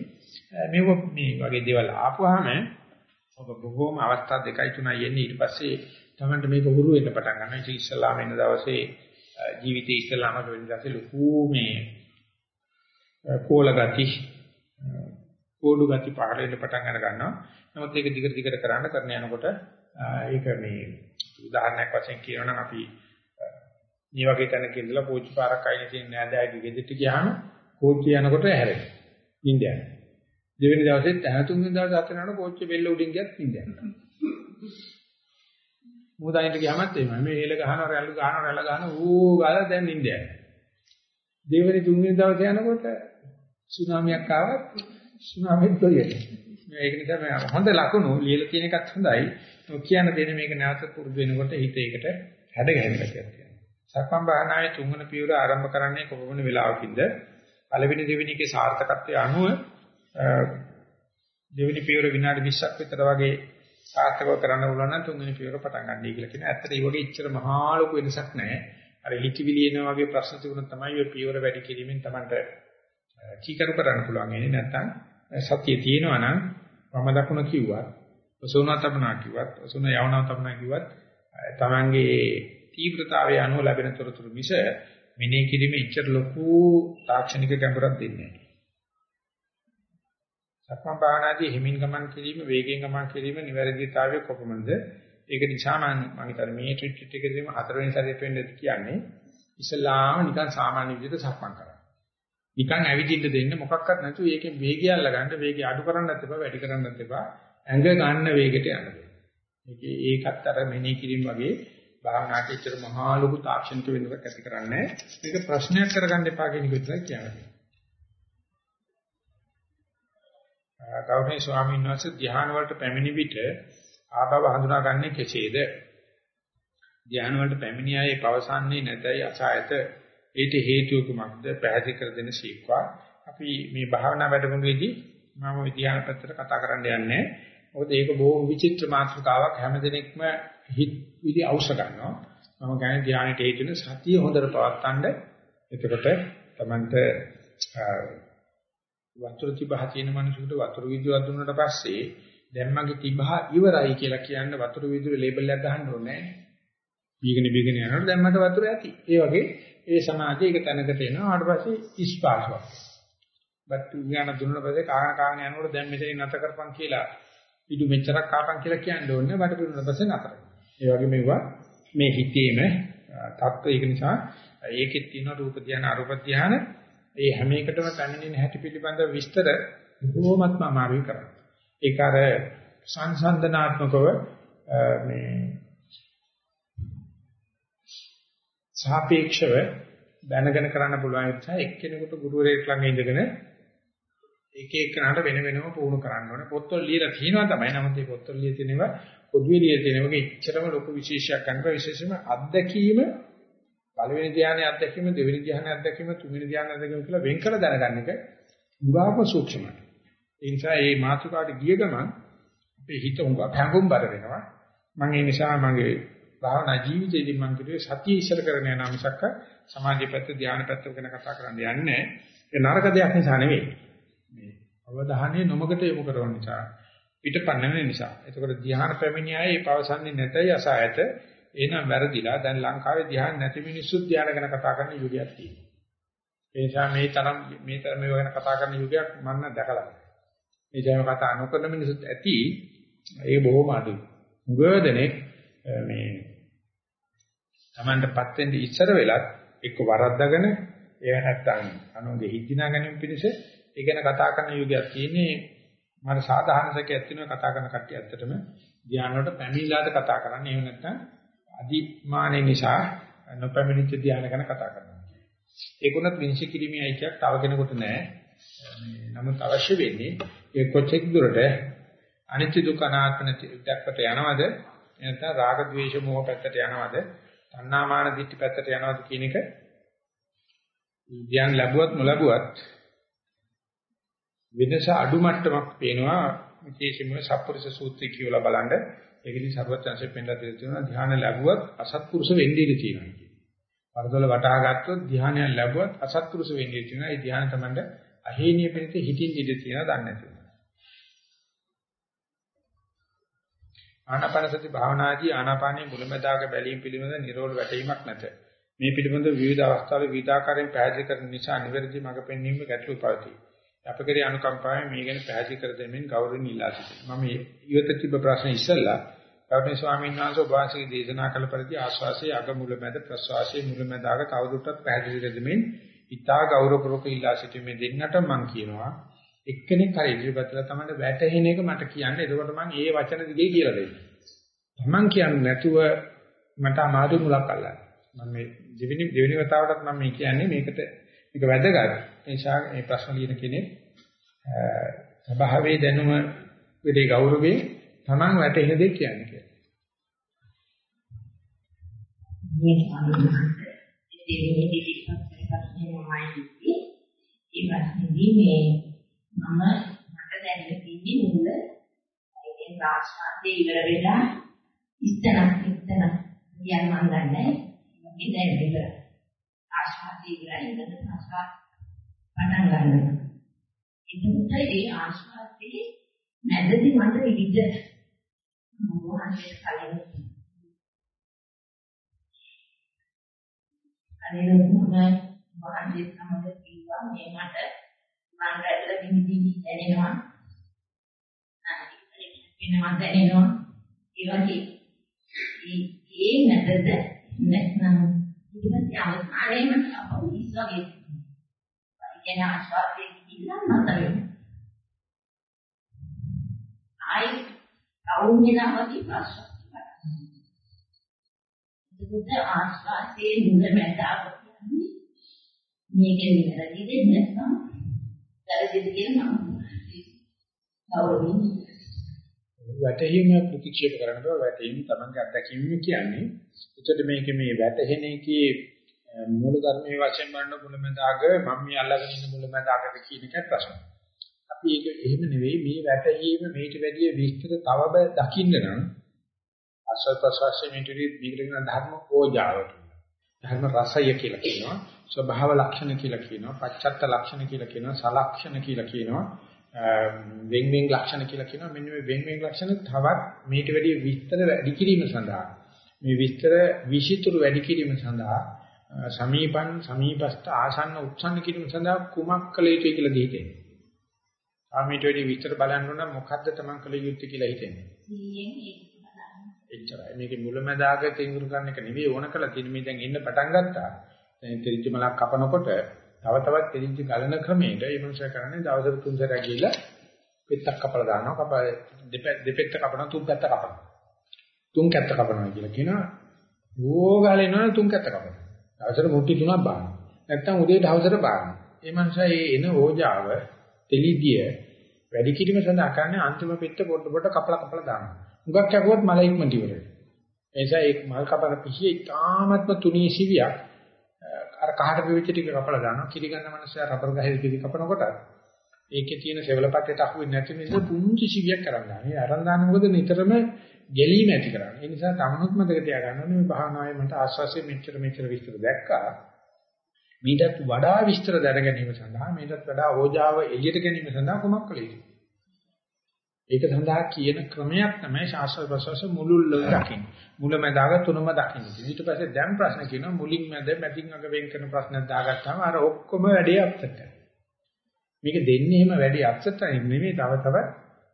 මේව මේ වගේ දේවල් ආපුවාම ඔබ බොහෝම අවස්ථා දෙකයි තුනයි යන්නේ ඊට පස්සේ තමයි මේක හුරු වෙන්න පටන් ගන්නවා. ඉතින් ඉස්සල්ලාම එන දවසේ ජීවිතේ ඉස්සල්ලාම වෙන දවසේ ලොකු මේ කෝල ගති කෝඩු ගති පහළ වෙන්න පටන් අර ගන්නවා. නමුත් ඒක දිගට දිගට කරන්න කරන යනකොට ඒක මේ උදාහරණයක් වශයෙන් කියනනම් අපි මේ වගේ තැනක ඉඳලා කෝච්චි පාරක් අයින තියෙන නෑදෑයගේ ගෙදරට ගියාම කෝච්චිය යනකොට හැරෙනවා. නිින්ද යනවා. දෙවෙනි දවසෙත් ඇහ තුන්වෙනි දවසේ හතර යනකොට කෝච්චිය බෙල්ල උඩින් ගියත් නිින්ද යනවා. මොහොතයින්ට ගියාමත් එහෙමයි. මේ හේල ගහනවා රැල්ලු ගහනවා රැල්ල ගහනවා ඌ ගාලා දැන් නිින්ද යනවා. දෙවෙනි තුන්වෙනි දවසේ යනකොට සුනාමියක් ආවත් සුනාමිත් දෙයක්. මේක නිසා මේ හොඳ ලකුණු ලියලා තියෙන එකත් හොඳයි. ඔය කියන්න දෙන්නේ මේක නැවත පුරුදු වෙනකොට හිත ඒකට හැඩ ගැහෙන්න කියලා කියනවා. සක්මන් භාවනාවේ තුන්වන පියවර ආරම්භ කරන්නේ කොපමණ වෙලාවකින්ද? පළවෙනි දෙවෙනි එකේ සාර්ථකත්වය අනුව දෙවෙනි පියවර විනාඩි 20ක් විතර වගේ සාර්ථකව කරන්න පුළුවන් නම් තුන්වෙනි පියවර පටන් ගන්නයි කියලා කියන. ඇත්තට මේ වගේ ඉච්චර මහා ලොකු වෙනසක් නැහැ. අර හිතවිලි එන වගේ ප්‍රශ්න තිබුණොත් තමයි ඔය පියවර වැඩි කිරීමෙන් Tamanට කීකරු කරන්න පුළුවන්. එන්නේ නැත්තම් සතිය තියෙනවා නම් වම දකුණ කිව්වත්, ඔසුණා තබනා කිව්වත්, ඔසුණ යවනා තබනා කිව්වත් Tamanගේ තීව්‍රතාවය අනුව ලැබෙන තොරතුරු මිස මෙනෙහි කිරීමේ ඉච්චර ලොකු තාක්ෂණික ගැඹුරක් දෙන්නේ නැහැ. සක්මන් භාවනාදී හිමින් ගමන් කිරීම, වේගයෙන් ගමන් කිරීම නිවැරදිතාවය කොපමණද? ඒක නිසා මම මම හිතන්නේ මේ ට්‍රිට් එකේදීම හතරවෙනි සැරේට වෙන්නේ කියන්නේ ඉස්ලාම නිකන් සාමාන්‍ය විදිහට සක්මන් කරා. නිකන් ඇවිදින්න දෙන්න මොකක්වත් නැතුව ඒකෙන් වේගය අල්ලගන්න වේගය අඩු කරන්නත් එපා වැඩි කරන්නත් එපා ඇඟ ගන්න වේගයට යන්න දෙන්න. ඒකේ ඒකත් අර මෙනෙහි කිරීම වගේ භාවනාට ඉච්චර මහා ලොකු තාක්ෂණික වෙනසක් ඇති කරන්නේ මේක ප්‍රශ්නයක් කරගන්න එපා කියන එක විතරයි කියන්නේ. ගෞරවනීය ස්වාමීන් වහන්සේ ධ්‍යාන වලට පැමිණි විට ආභව හඳුනාගන්නේ කෙසේද? ධ්‍යාන වලට පැමිණි අය පවසන්නේ නැතයි අසායත ඊට හේතුව කුමක්ද? පැහැදිලි කර දෙන්න සීක්වා. අපි මේ භාවනා වැඩමුළුවේදී මම ධ්‍යාන පැත්තට කතා කරන්න යන්නේ. මොකද ඒක බොහෝ විචිත්‍ර මාතෘකාවක් හැමදෙනෙක්ම හිත විදි අවශ්‍ය ගන්නවා. මම කියන්නේ ධ්‍යානෙට හේතුන සතිය හොඳට පවත්තන්න. එතකොට Tamanට වතුර තිබහ තියෙන මිනිසුන්ට වතුර විදුවක් දුන්නාට පස්සේ දැන් මගේ තිබහ ඉවරයි කියලා කියන්න වතුර විදුවේ ලේබල් එකක් ගහන්න ඕනේ නැහැ. බීගෙන බීගෙන යනකොට දැන් මට වතුර ඇති. ඒ වගේ ඒ සමාජයේ එක තැනකට එනවා ඊට පස්සේ ඉස්පාසුවක්. බත් විඥාන දුන්නා පස්සේ කාහන කාහන යනකොට දැන් මෙතන නැත කරපන් කියලා ඉදු මෙච්චරක් කාපන් කියලා කියන්න ඕනේ මට පිරුණා පස්සේ නතර. ඒ වගේ මෙවුවා මේ හිතේම තත්ත්වය ඒක නිසා ඒකෙත් තියෙන රූප ධානය අරූප ධානය ඒ හැම එකටම පැමිණෙන හැටි පිළිබඳ විස්තර බොහොමත්ම අමාරුයි කරන්නේ. ඒක අර සංසන්දනාත්මකව මේ සාපේක්ෂව දැනගෙන කරන්න පුළුවන් නිසා එක්කෙනෙකුට ගුරුවරයෙක් ළඟ ඉඳගෙන එක එකනට වෙන වෙනම පුහුණු කරන්න ඕනේ. පොත්වල ලියලා තියෙනවා තමයි. නමුත් මේ පොත්වල ලියලා තියෙනවා පොදුවේ ලියලා තියෙනවා. ඒක ඉච්චරම ලොකු විශේෂයක් ගන්නවා. විශේෂයෙන්ම අත්දැකීම පළවෙනි ධ්‍යානයේ අත්දැකීම දෙවෙනි ධ්‍යානයේ අත්දැකීම තුන්වෙනි ධ්‍යානයේ අත්දැකීම කියලා වෙන් කළ දැනගන්න එක උගාවම සූක්ෂමයි. ඒ නිසා මේ මාතෘකාවට ගිය ගමන් අපේ හිත උඟ හැඟුම්බර වෙනවා. මම ඒ නිසා මගේ භාවනා ජීවිතයේදී මම කිව්වේ සතිය ඉස්සර කරගෙන යන මිසක්ක සමාධිය පැත්ත ධ්‍යාන පැත්ත ගැන කතා කරන්න යන්නේ ඒ නරක දෙයක් නිසා නෙවෙයි. මේ අවධානය නොමකට යොමු කරන නිසා පිටපන්නන නිසා. එතකොට ධ්‍යාන පැමිණියායේ පවසන්නේ නැතයි අසහායත එහෙනම් වැරදිලා දැන් ලංකාවේ ධ්‍යාන නැති මිනිස්සු ධ්‍යාන ගැන කතා කරන යුගයක් තියෙනවා. ඒ නිසා මේ තරම් මේ තරම් මේව ගැන කතා කරන යුගයක් මම දැකලා නැහැ. මේ ජයම කතා නොකරන මිනිස්සුත් ඇති ඒ බොහොම අඩුයි. උගදෙනෙක් මේ Tamanටපත් වෙන්න ඉස්සර වෙලත් එක්ක වරද්දාගෙන ඒ නැත්තම් අනුන්ගේ හිතිනා ගැනීම පිණිස ඒ ගැන කතා කරන යුගයක් තියෙන්නේ මම සාධාරණ සැකයක් තියෙනවා කතා කරන කට්ටිය ඇත්තටම ධ්‍යාන වලට පැමිණලාද කතා කරන්නේ එහෙම නැත්නම් අදිමානෙ නිසා නොපැමිණිච්ච ධ්‍යාන ගැන කතා කරනවා. ඒකුණත් විනිශ්චය කිරීමේ අයිතියක් තව කෙනෙකුට නැහැ. නමුත් අවශ්‍ය වෙන්නේ ඒ කොච්චර දුරට අනිත්‍ය දුක්ඛ අනාත්ම දැක්කට යනවද නැත්නම් රාග ద్వේෂ මෝහ පැත්තට යනවද තණ්හාමාන දිට්ඨි පැත්තට යනවද කියන එක ධ්‍යාන ලැබුවත් නොලැබුවත් වෙනස අඩු මට්ටමක් පේනවා විශේෂයෙන්ම සප්පුරුෂ සූත්‍රය කියවලා බලන්න ඒකදී සර්වඥාන්සේ පෙන්නලා දෙලා තියෙනවා ධ්‍යාන ලැබුවත් අසත්පුරුෂ වෙන්නේ ඉඳී තියෙනවා කියන්නේ. වරදොල වටහා ගත්තොත් ධ්‍යානය ලැබුවත් අසත්පුරුෂ වෙන්නේ තියෙනවා. ඒ ධ්‍යාන තමයි අහේනිය පිණිස හිතින් ඉඳී තියෙනවා දන්නේ නැතුව. ආනාපානසති භාවනාදී ආනාපානයේ මුලමදාග බැලීම පිළිබඳ නිරෝධ වැටීමක් නැත. මේ පිළිබඳ විවිධ අවස්ථාවල විවිධාකාරයෙන් පැහැදිලි කරන නිසා නිවැරදි මඟ පෙන්වීම ගැටලු පවතී. අපකරේ අනුකම්පාවෙන් මේ ගැන පැහැදිලි කර දෙමින් ගෞරවයෙන් ඉල්ලා සිටිනවා. මම ඉවත තිබ්බ ප්‍රශ්න ඉස්සෙල්ලා ගෞරවනීය ස්වාමීන් වහන්සේ ඔබ වහන්සේ දේශනා කළ පරිදි ආශ්වාසයේ අග මුල මැද ප්‍රශ්වාසයේ මුල මැද අග තවදුරටත් පැහැදිලි කර දෙමින් ඉතා ගෞරවපූර්වක ඉල්ලා සිටීමේ දෙන්නට මම කියනවා එක්කෙනෙක් හරි ඉදිරිපත්ලා තමයි වැටහෙන එක මට කියන්න. එතකොට මම ඒ වචන දිගේ කියලා දෙන්නම්. Taman කියන්නේ නැතුව මට අමාරු මුලක් අල්ලන්න. මම මේ දෙවෙනි දෙවෙනි වතාවටත් මම මේ කියන්නේ මේකට මේක වැදගත්. ඒ නිසා මේ ප්‍රශ්න ලියන කෙනෙක් ස්වභාවයේ දැනුම විදේ ගෞරවයෙන් Taman වැටෙන දේ කියන්නේ කියලා. මේ දෙවෙනි ඉදිරිපත් කරගන්නේ මමයි. ඒ ප්‍රශ්නේදී මේ මම මට දැනෙන පිටි මුල ඒ රාශාන්තේ ඉවර වෙලා ඉස්තනක් ඉස්තන කියන්න මම දන්නේ. මේ දැන් ඉවර. ආශාන්තේ ඉවරයි ඉඳන් ආශා පටන් ගන්නවා. එතකොට ඒ ආශාන්තේ මැදදී මට විවිධ මොහොතේ කලින් කලින් මම වහන්සේ සමග කිව්වා මේ මට මම රැඳලා විවිධ දැනෙනවා වෙනවා දැනෙනවා ඒ වගේ ඒ ඒ නැතද නැත්නම් ඊට පස්සේ අවසානයේ මට අපවිස් වගේ කියන ආස්වාදයේ ඉන්න නැතරේ ආයි කවුරුනවදී ප්‍රශ්න එතකොට ආස්වාදයේ මුල මැදාව කියන්නේ මේකෙන් වැරදිද නැත්නම් වැරදිද කියලා මම කවුරුනි වැටහීම ප්‍රතික්ෂේප කරන බව වැටහීම තමන්ගේ අත්දැකීම කියන්නේ. එතකොට මේක මේ වැටහෙන එකේ මූල ධර්මයේ වශයෙන් බලන මුලමදාග මම මේ අල්ලගෙන ඉන්න මුලමදාගද කියන එක ප්‍රශ්න. අපි ඒක එහෙම නෙවෙයි මේ වැටහීම මේට වැඩිය විස්තර තව දකින්න නම් අසල් ප්‍රසවාසයේ මේටදී මේකට කියන ධර්ම ඕජාවට. ධර්ම රසය කියලා කියනවා. ස්වභාව ලක්ෂණ කියලා කියනවා. පච්චත්ත ලක්ෂණ කියලා කියනවා. සලක්ෂණ කියලා කියනවා. වෙන් වෙන් ලක්ෂණ කියලා කියනවා මෙන්න මේ වෙන් වෙන් ලක්ෂණ තවත් මේට වැඩිය විස්තර වැඩි කිරීම සඳහා මේ විස්තර විචිතුරු වැඩි කිරීම සඳහා සමීපන් සමීපස්ත ආසන්න උත්සන්න කිරීම සඳහා කුමක් කළ යුතුයි කියලා දෙහිතේ. ආමිට වැඩි විස්තර බලන්න ඕන මොකද්ද තමන් කළ යුත්තේ කියලා හිතෙන්නේ. එච්චරයි. මේකේ මුලැමැදාග තේරුම් ගන්න එක නෙවෙයි ඕන කළා තියෙන මේ දැන් එන්න පටන් ගත්තා. දැන් තෙරිච්ච මලක් කපනකොට තව තවත් තෙලින්ච ගලන ක්‍රමයට මේ මනුස්සය කරන්නේ දවසට තුන් සැරයක් ගිහිල්ලා පෙත්තක් කපලා දානවා කප දෙපෙත්ත කපනවා තුන් පැත්ත කපනවා තුන් කැත්ත කපනවා කියලා කියනවා ඕගාලේ නෝන තුන් කැත්ත කපනවා දවසට මුට්ටි තුනක් බානවා නැත්තම් උදේට හවසට බානවා මේ මනුස්සයා මේ එන ඕජාව තෙලිදිය වැඩි කිරීම සඳහා කරන්නේ අන්තිම පෙත්ත පොඩ පොඩ කපලා කපලා දානවා. මුගක් කැපුවොත් මල ඉක්මනට ඉවරයි. එනිසා ඒ මල් කපන පිහියේ තාමත්ම තුනී සිවියක්. අර කහට පිවිච්ච ටික කපලා දානවා. කිරි ගන්න මනුස්සයා රබර් ගහේ කිරි කපනකොට ඒකේ තියෙන සෙවලපට්ටේට අහු වෙන්නේ නැති නිසා පුංචි සිවියක් කරන් දානවා. මේ අරන් දාන මොකද නිතරම ගැලීම ඇති කරන්නේ. ඒ නිසා තමනුත් මතක තියාගන්න ඕනේ මේ භාවනාවේ මට ආස්වාසිය මෙච්චර මෙච්චර විස්තර දැක්කා. මීටත් වඩා විස්තර දැන ගැනීම සඳහා මීටත් වඩා ඕජාව එළියට ගැනීම සඳහා කුමක් කළ යුතුද? ඒක සඳහා කියන ක්‍රමයක් තමයි ශාස්ත්‍ර ප්‍රසවාස මුලුල්ල දකින්න. මුලමඳාග තුනම දකින්න. ඊට පස්සේ දැන් ප්‍රශ්න කියනවා මුලින් මැද මැදින් අග වෙන් කරන ප්‍රශ්නක් දාගත්තාම අර ඔක්කොම වැඩේ අප්සෙට් මේක දෙන්නේ එහෙම වැඩේ අප්සෙට් නෙමෙයි තව තව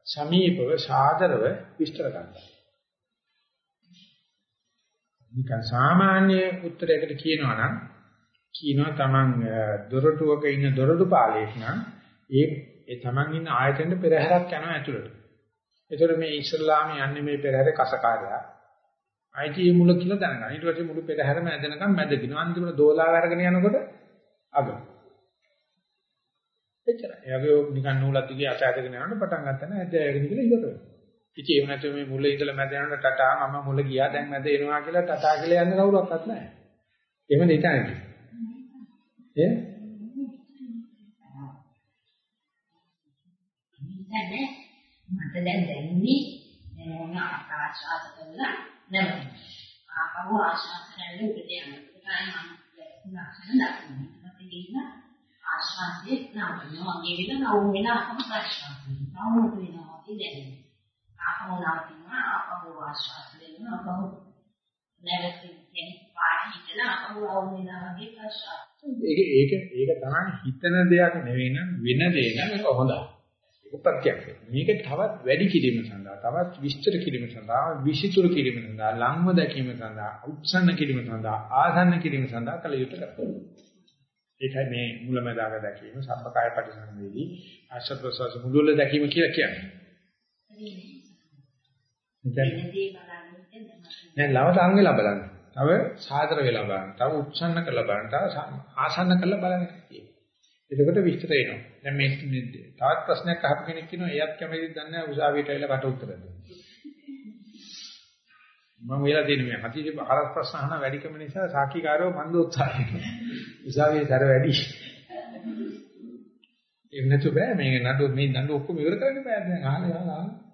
සමීපව සාදරව විස්තර කරනවා. නිකන් සාමාන්‍ය උත්තරයකට කියනවා නම් කියනවා Taman දොරටුවක ඉන්න දොරටු පාලයක් නම් ඒ ඒ Taman ඉන්න ආයතනෙට පෙරහැරක් යනවා ඇතුළට. ඒතර මේ ඉස්ලාම යන්නේ මේ පෙරහැර කසකාරයා. IT මුල කියලා දැනගන්න. ඊට පස්සේ මුළු පෙරහැරම ඇදෙනකම් මැදකිනවා. අන්තිමට දෝලාව අරගෙන යනකොට අග. එච්චරයි. එයාගේ නිකන් නූලක් දිගේ අත ඇදගෙන යනකොට පටන් ගන්න නැහැ. ඇදගෙන කියලා ඉවර වෙනවා. ඉතින් ඒ වුණාට මේ මුල ඉඳලා මැද යනකොට ටටා මම මුල ගියා දැන් මැද එනවා කියලා ටටා කියලා යන්න කවුරක්වත් නැහැ. එහෙම දෙතන්නේ. ඈ? නැහැ. මට දැන් දැනෙන්නේ මොන ආශාස කරලා නැවතුන. ආපහු ආශාස කරන්නේ උඩට යනවා. ඒකයි මම ලක්ෂණ දක්වන්නේ. ඒත් ගිහින් ආශාසයේ නවතිනවා. ඒ විදිහ නවුම් වෙන අපම ආශාසය. නවුම් වෙනවා කියන්නේ. ආපහු නවතිනවා. ආපහු ආශාස වෙනවා. ආපහු නැවතින පාහිතලා ආපහු වගේ ආශාස. ඒක ඒක ඒක තමයි හිතන දෙයක් නෙවෙයි නම් වෙන දෙයක් නම් ඒක හොඳයි. ප්‍රත්‍යක්ෂ. මේක තවත් වැඩි කිරීම සඳහා, තවත් විස්තර කිරීම සඳහා, විසිතුරු කිරීම සඳහා, ලංව දැකීම සඳහා, උත්සන්න කිරීම සඳහා, ආසන්න කිරීම සඳහා කල යුතු කරනවා. ඒකයි මේ මුලමදාග දැකීම, සම්පකාය පරිසංවේදී ආශ්‍රද ප්‍රසවාස මුදුල දැකීම කියලා කියන්නේ. දැන් ලවත අංගෙ ලබලන්න. තව සාදර වෙලා බලන්න. තව උත්සන්න කරලා බලන්න. තව ආසන්න කරලා බලන්න කියලා. එතකොට විස්තර එනවා. දැන් මේ තවත් ප්‍රශ්නයක් අහපු කෙනෙක් ඉන්නවා එයත් කැමතිද දන්නේ නැහැ උසාවියට ඇවිල්ලා කට උත්තර දෙන්න. මම වෙලා තියෙන මේ හතිජ හරස් ප්‍රශ්න අහන වැඩිකම නිසා සාක්ෂිකාරව මන්ද උත්සාහය කරනවා. උසාවියේ තර වැඩි. ඒක නැතු බෑ මේ නඩුව මේ නඩුව ඔක්කොම ඉවර කරන්න බෑ දැන් අහලා අහලා.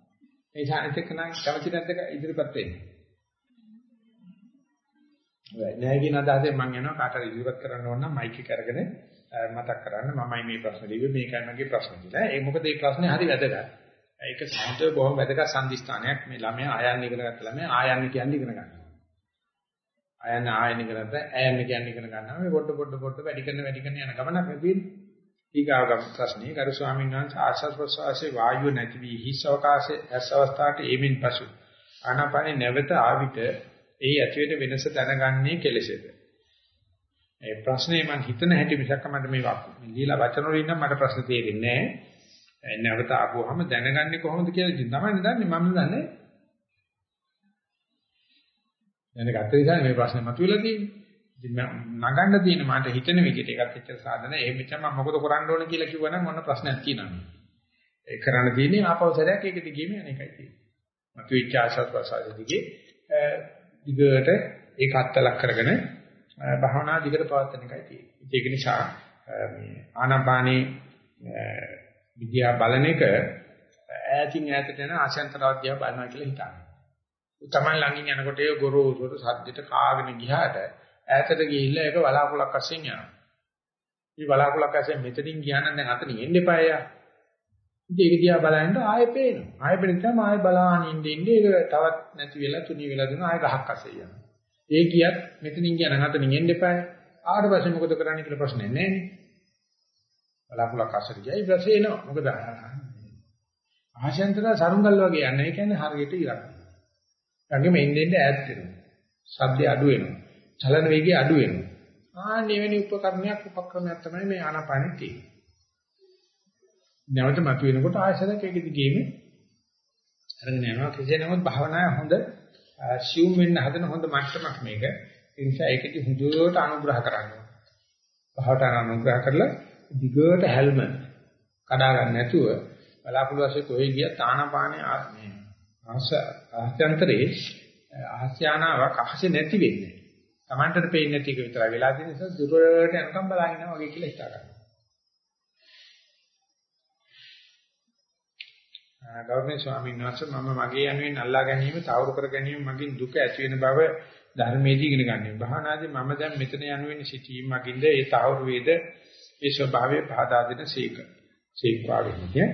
ඒ ඡානෙත් එක්ක නම් කැමති නැද්ද ඉදිරිපත් වෙන්නේ. නෑ කියන අදහසෙන් මම යනවා කාටට ඉදිරිපත් කරන්න ඕන නම් මයික් එක අරගෙන මතක් කරන්න මමයි මේ ප්‍රශ්න දීවේ මේකයි මගේ ප්‍රශ්න කියලා. ඒ මොකද මේ ප්‍රශ්නේ හරි වැදගත්. ඒක සාහිත්‍ය බොහොම වැදගත් සම්දිස්ථානයක්. මේ ළමයා ආයන්න ඉගෙන ගත්ත ළමයා ආයන්න කියන්නේ ඉගෙන ගන්නවා. ආයන්න ආයන්න ඉගෙන ගත්ත ආයන්න කියන්නේ ඉගෙන ගන්නවා. මේ පොඩ පොඩ පොඩ වැඩි කරන වැඩි කරන යන ගමනක් නෙවෙයි. ඊගාව ගම ප්‍රශ්නේ කරු ස්වාමීන් වහන්සේ ආශාස් ප්‍රසවාසයේ වායුව නැති වී හිස් අවකාශයේ ඇස් අවස්ථාවට ඒමින් පසු ආනාපානේ නැවත ආවිත ඒ ඇතුළේ වෙනස දැනගන්නේ කෙලෙසද? ඒ ප්‍රශ්නේ මම හිතන හැටි මිසක් මට මේ লীලා වචන වලින් නම් මට ප්‍රශ්න තේරෙන්නේ නැහැ. නැවත ආපුවාම දැනගන්නේ කොහොමද කියලා ඉතින් තමයි දන්නේ මම දන්නේ. දැනගත්ත නිසා මේ ප්‍රශ්නේ මතුවලා තියෙන්නේ. ඉතින් නගන්න තියෙන මට හිතන විදිහට ඒකත් එච්චර සාධන එහෙම වෙච්චම මම මොකද කරන්න ඕන කියලා කිව්වනම් මොන ප්‍රශ්නයක් තියෙනවද? ඒ කරන්න තියෙන්නේ ආපෞසරයක් ඒක දිගේම අනේකයි තියෙන්නේ. මතුවෙච්ච ආශාත් ප්‍රසාර දිගේ දිගට ඒක අත්ලක් කරගෙන භාවනා දිගට පවත්වන එකයි තියෙන්නේ. ඒක නිසා මේ ආනාපානේ විද්‍යා බලන එක ඈතින් ඈතට යන ආශයන්තරවදියා බලනවා කියලා හිතන්න. තමයි ළඟින් යනකොට ඒ ගොරෝසුට සද්දෙට කාගෙන ගියාට ඈතට ගිහිල්ලා ඒක බලාකුලක් අස්සෙන් යනවා. මේ බලාකුලක් අස්සෙන් මෙතනින් ගියා නම් දැන් අතනින් එන්න එපාය. ඉතින් ඒක දිහා බලනකොට ආයෙ පේනවා. ආයෙ පේන තමයි ආයෙ බලාගෙන ඉන්නේ ඉන්නේ ඒක තවත් නැති වෙලා තුනී වෙලා දෙනවා ආයෙ ගහක් අස්සේ යනවා. ඒ කියත් මෙතනින් කියන හතනින් එන්න එපායි. ආවට පස්සේ මොකද කරන්නේ කියලා ප්‍රශ්නේ නැහැ නේ. බලාකුලක් අස්සට ගියයි ප්‍රශ්නේ එනවා. මොකද ආශයන්තර සරුංගල් වගේ යන්නේ. ඒ කියන්නේ හරියට ඉරක්. ළඟම එන්නේ එන්නේ ඈත් වෙනවා. ශබ්දය අඩු වෙනවා. චලන වේගය අඩු වෙනවා. ආන්නේ වෙනි උපකරණයක් උපක්‍රමයක් තමයි මේ ආනාපානෙ තියෙන්නේ. නැවත මතුවෙනකොට ආයසරයක් ඒක දිගේම අරගෙන යනවා කෙසේ නමුත් භාවනාවේ හොඳ assume වෙන්න හදන හොඳ මට්ටමක් මේක. ඒ නිසා ඒකෙදි හුදුවට අනුග්‍රහ කරන්න. භාවට අනුග්‍රහ කරලා දිගට හැල්ම කඩා ගන්න නැතුව බලාපොරොත්තු වශයෙන් කොහේ ගිය තානාපානේ ආත්මය. ආස ආත්‍යන්තරේ ආස්‍යානාවක් අහසේ නැති වෙන්නේ. Tamanට පේන්නේ නැති එක විතරයි වෙලා තියෙන නිසා දුරට යනකම් බලහිනවා වගේ කියලා හිතා ගන්න. ගෞරවනීය ස්වාමීන් වහන්සේ මම මගේ යනුවෙන් අල්ලා ගැනීම තවුරු කර ගැනීම මගින් දුක ඇති වෙන බව ධර්මයේදී ඉගෙන ගන්නවා. භාවනාදී මම දැන් මෙතන යනුවෙන් සිටීම මගින්ද ඒ තවුරු වේද ඒ ස්වභාවය පහදා දෙන සීක. සීක්වා වෙන්නේ.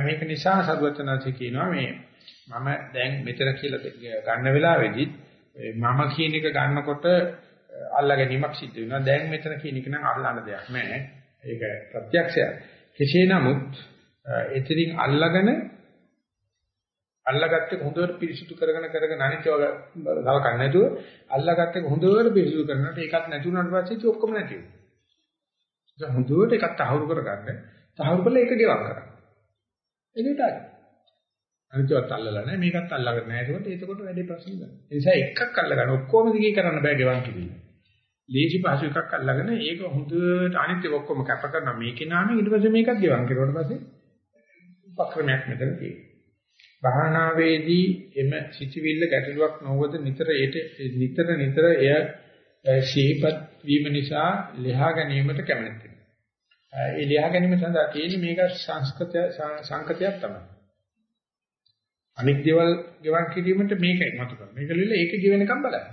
මේක නිසා සරුවචනාංශ කියනවා මේ මම දැන් මෙතන කියලා ගන්න වෙලාවේදී මම කියන එක ගන්නකොට අල්ලා ගැනීමක් සිද්ධ වෙනවා. දැන් මෙතන කියන එක නම් අල්ලන්න දෙයක් නැහැ. ඒක ප්‍රත්‍යක්ෂය. කෙසේ නමුත් එතනින් අල්ලාගෙන අල්ලාගත්තේ හොඳට පිරිසුදු කරගෙන කරගෙන අනිත් ඒවා ගලකන්නේ නැතුව අල්ලාගත්තේ හොඳට පිරිසුදු කරනකොට ඒකත් නැති වුණාට පස්සේ ඉතින් ඔක්කොම නැති වෙනවා. ඒක හොඳට එකක් තහවුරු කරගන්න. තහවුරු කරලා ඒක ගෙවක් කරන්න. ඒකට හරි. අනිත් ඒවාත් අල්ලලා නැහැ මේකත් අල්ලගෙන නැහැ. ඒකට ඒකට වැඩි ප්‍රශ්න නෑ. ඒ නිසා එකක් අල්ලගන්න ඔක්කොම දිගේ කරන්න බෑ ගෙවන් කිරීම. ලේසි පහසු එකක් අල්ලගෙන ඒක හොඳට අනිත් ඒවා ඔක්කොම කැප කරනවා මේකේ නාමයෙන් ඊට පස්සේ මේකත් ගෙවන් කරුවාට පස්සේ උපක්‍රමයක් මෙතන තියෙනවා. භාවනාවේදී එම සිටිවිල්ල ගැටලුවක් නොවද නිතර ඒට නිතර නිතර එය ශීපත් වීම නිසා ලියා ගැනීමට කැමැති. ඒ ලියා ගැනීම සඳහා තියෙන්නේ මේක සංස්කෘත සංකතයක් තමයි. අනික් දේවල් ගෙවන් කිරීමට මේකයි මතු කරන්නේ. මේක ලියලා ඒක ගෙවෙනකම් බලන්න.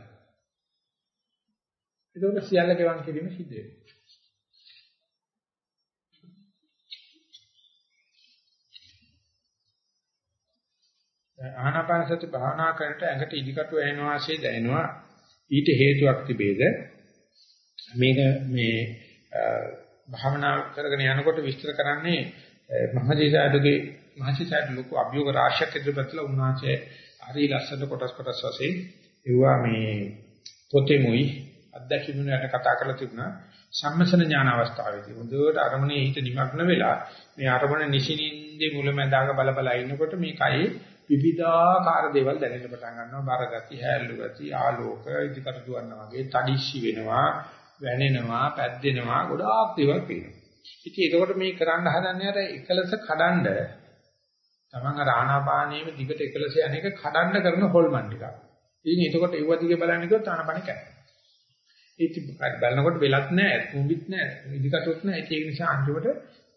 ඒකෝට සියල්ල ගෙවන් කිරීම සිද්ධ වෙනවා. ආනාපාන සති භාවනා කරනට ඇඟට ඉදිකටු ඇහෙන වාසිය දැනෙනවා ඊට හේතුවක් තිබේද මේක මේ භාවනා කරගෙන යනකොට විස්තර කරන්නේ මහජීසාදුගේ මහජීසාදු ලොකු අභියෝග රාශියක් ඉදිරිපත්ලා උන්වහන්සේ හරි ලස්සන කොටස් කොටස් වශයෙන් ඒවා මේ පොතේමුයි අත්දැකීම් වලට කතා කරලා තිබුණා. සම්මසන ඥාන අවස්ථාවේදී හොඳට අරමුණේ හිත නිමග්න වෙලා මේ අරමුණ නිසිනින්දේ මුලැමැදාක බල බල ඉන්නකොට මේ කයේ විවිධාකාර දේවල් දැනෙන්න පටන් ගන්නවා. බර ගති, හැල්ලු ගති, ආලෝක, ඉදිකට දුවනවා වගේ තඩිස්සි වෙනවා, වැනෙනවා, පැද්දෙනවා, ගොඩාක් දේවල් පේනවා. ඉතින් ඒකකොට මේ කරන්න හදන්නේ අර එකලස කඩන්ඩ තමන් අර ආනාපානයේම දිගට එකලස යන එක කඩන්න කරන හොල්මන් ටික. ඉතින් එතකොට ඒව දිගේ බලන්න කිව්වොත් ආනපන කැරෙනවා. ඒක බලනකොට වෙලක් නැහැ, කුඹිත් නැහැ, ඉදිකටුත් නැහැ. ඒක නිසා අන්තිමට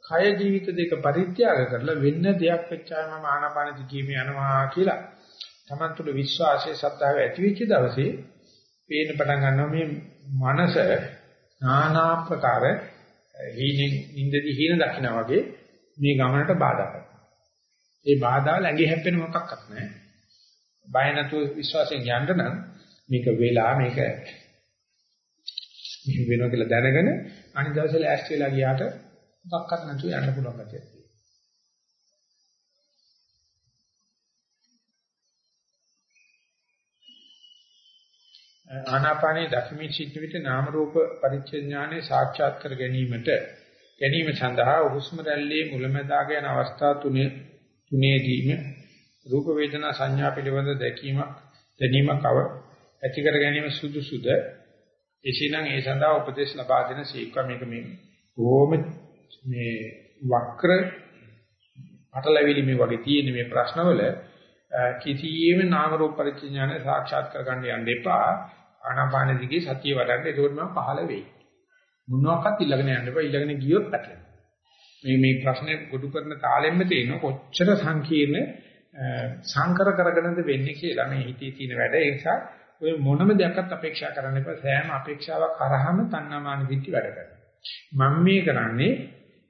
කය ජීවිත දෙක පරිත්‍යාග කරලා වෙන්න දෙයක් වෙච්චාම මම ආනපන දිගීම යනවා කියලා. Taman තුල විශ්වාසයේ සත්‍තාව ඇති වෙච්ච දවසේ පේන්න පටන් ගන්නවා මේ මනස নানা ප්‍රකාර හීනෙන් ඉඳදී හීන දකිනා වගේ මේ ගමනට බාධා කරනවා. ඒ බාධා ළඟේ හැප්පෙන මොකක්වත් නැහැ. බය නැතුව විශ්වාසයෙන් යන්න නම් මේක වෙලා මේක මේක වෙනවා කියලා දැනගෙන අනිත් දවසේ ලෑස්ති වෙලා ගියාට මොකක්වත් නැතුව යන්න පුළුවන් ගැතියක් තියෙනවා. ආනාපානේ දක්මින් සිද්ධ විට නාම රූප පරිච්ඡේඥානේ සාක්ෂාත් කර ගැනීමට ගැනීම සඳහා හුස්ම රැල්ලේ මුලැමැදාග යන අවස්ථා තුනේ තුනේදීම රූප වේදනා සංඥා පිළිබඳ දැකීමක් දැනීමක් අව ඇති කර ගැනීම සුදුසුද? එසේනම් ඒ සඳහා උපදේශ ලබා දෙන සීක්ව මේක මේ කොහොම මේ වක්‍ර අටලැවිලි මේ වගේ තියෙන මේ ප්‍රශ්නවල කිසියම් නාම රූප පරිච්ඡේඥාන සාක්ෂාත් කරගන්න යන්න එපා. ආනාපාන දිගේ සතිය වඩන්න. ඒකෝට මම පහළ වෙයි. මොනවාක්වත් ඊළඟට යන්න එපා. ඊළඟට ගියොත් පැටලෙනවා. මේ මේ ප්‍රශ්නේ ගොඩු කරන තාලෙන්න තියෙන කොච්චර සංකීර්ණ සංකර කරගෙනද වෙන්නේ කියලා මේ හිතේ තියෙන වැඩ. ඒ නිසා ඔය මොනම දෙයක්වත් අපේක්ෂා කරන්න එපා. සෑම අපේක්ෂාවක් කරාම තණ්හාමාන විච්චි වැඩ කරනවා. මම මේ කරන්නේ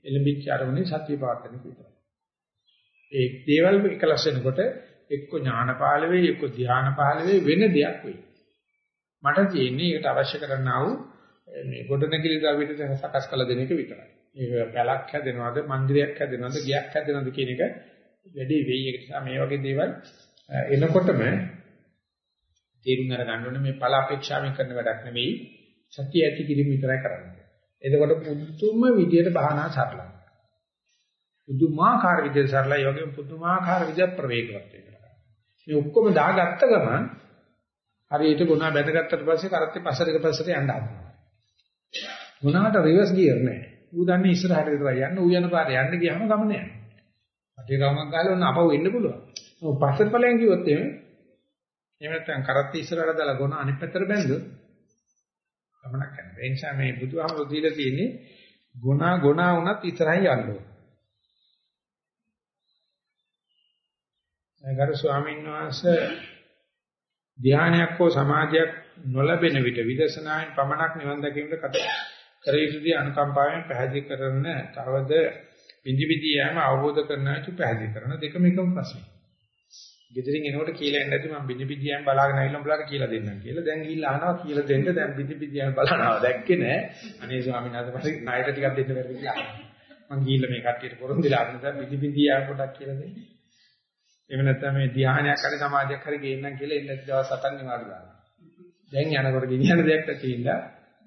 එළඹිච්ච අරමුණේ සත්‍ය පාත්තන විතරයි ඒ දේවල් එකලස් වෙනකොට එක්ක ඥානපාල වෙයි එක්ක ධානාපාල වෙයි වෙන දෙයක් වෙයි. මට තියෙන්නේ ඒකට අවශ්‍ය කරන්නා වූ මේ ගොඩනැගිලි ද්‍රව්‍යෙට සකස් කළ දෙන එක විතරයි. ඒක පැලක් හැදෙනවද මන්දිරයක් හැදෙනවද ගියක් හැදෙනවද කියන එක වැඩි වෙයි ඒක නිසා මේ වගේ දේවල් එනකොටම තේරුම් අරගන්න ඕනේ මේ ඵල අපේක්ෂාවෙන් කරන වැඩක් නෙවෙයි සත්‍ය ඇති කිරීම විතරයි කරන්නේ. එතකොට පුදුම විදියට බහනා සරලයි. පුදුමාකාර විදියට සරලයි යෝගෙන් පුදුමාකාර විදියට ප්‍රවේගවත් වෙනවා. මේ ඔක්කොම දාගත්ත ගමන් හරියට ගුණා බැඳගත්තට පස්සේ කරත්තේ පස්සට පස්සට යන්න හදනවා. ගුණාට රිවර්ස් ගියර් නැහැ. ඌ දන්නේ ඉස්සරහට විතරයි යන්න ඌ යන පාරේ යන්න ගියාම ගමන යනවා. අටේ ගමක් ගහලා ඔන්න අපව වෙන්න පුළුවන්. ඔව් පස්සට ඵලයන් කිව්වොත් එහෙම එහෙම නැත්නම් කරත් ඉස්සරහට දාලා ගොන අනිත් පැත්තට බැන්දොත් ගමනක් යනවා. ඒ නිසා මේ බුදුහාමුදුරු දීලා තියෙන්නේ ගුණා ගුණා වුණත් ඉස්සරහින් යන්න ඕන. ගරු ස්වාමීන් වහන්සේ ධානයක් හෝ සමාධියක් නොලැබෙන විට විදර්ශනායෙන් පමණක් නිවන් දැකීමට කතා කර යුතුදී අනුකම්පාවෙන් පැහැදිලි කරන තවද විදි විදි යෑම අවබෝධ කරනාට පැහැදිලි කරන දෙකම එකම ප්‍රශ්නේ. ගෙදරින් එනකොට කියලා එන්න ඇති මම විදි විදි යෑම බලාගෙන ආවිල්ලා උඹලාට කියලා දෙන්නම් කියලා. දැන් ගිහිල්ලා අහනවා කියලා දෙන්න දැන් විදි විදි යෑම බලනවා. දැක්කේ නෑ. අනේ ස්වාමීන් වහන්සේ පස්සේ ණයට ටිකක් දෙන්න බැරිද කියලා. මං ගිහිල්ලා මේ කට්ටියට පොරොන්දු දෙලා අන්න දැන් විදි විදි යෑම පොඩක් කියලා දෙන්න. එහෙම නැත්නම් මේ ධ්‍යානයක් හරි සමාධියක් හරි ගේන්නම් කියලා එන්න දවස් 7ක් නිවාඩු දානවා. දැන් යනකොට ගෙනියන දෙයක් තියෙනවා.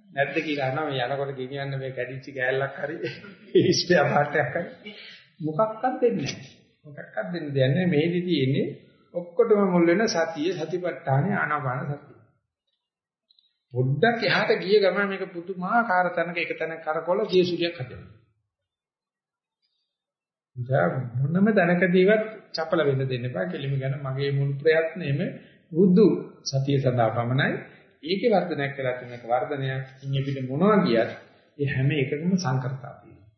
නැද්ද කියලා අහනවා මේ යනකොට ගෙනියන්න මේ කැඩිච්ච කෑල්ලක් හරි ඉස්පියා පාටයක් හරි මොකක්වත් දෙන්නේ නැහැ. මොකක්වත් දෙන්න දෙයක් නැහැ. මේදි තියෙන්නේ ඔක්කොටම මුල් වෙන සතිය සතිපට්ඨානේ ආනාපාන සතිය. පොඩ්ඩක් එහාට ගිය ගමන් මේක පුදුමාකාර තැනක එක තැනක කරකොල ජීසුලියක් හදනවා. දැන් මොනම තැනකදීවත් චපල වෙන්න දෙන්න එපා. කෙලිම ගැන මගේ මුළු ප්‍රයත්නෙම බුදු සතිය සඳහා පමණයි ඒකේ වර්ධනයක් වෙලා තියෙනක වර්ධනයක් ඉන්නේ පිට මොනවා ගියත් ඒ හැම එකකම සංකර්තා තියෙනවා.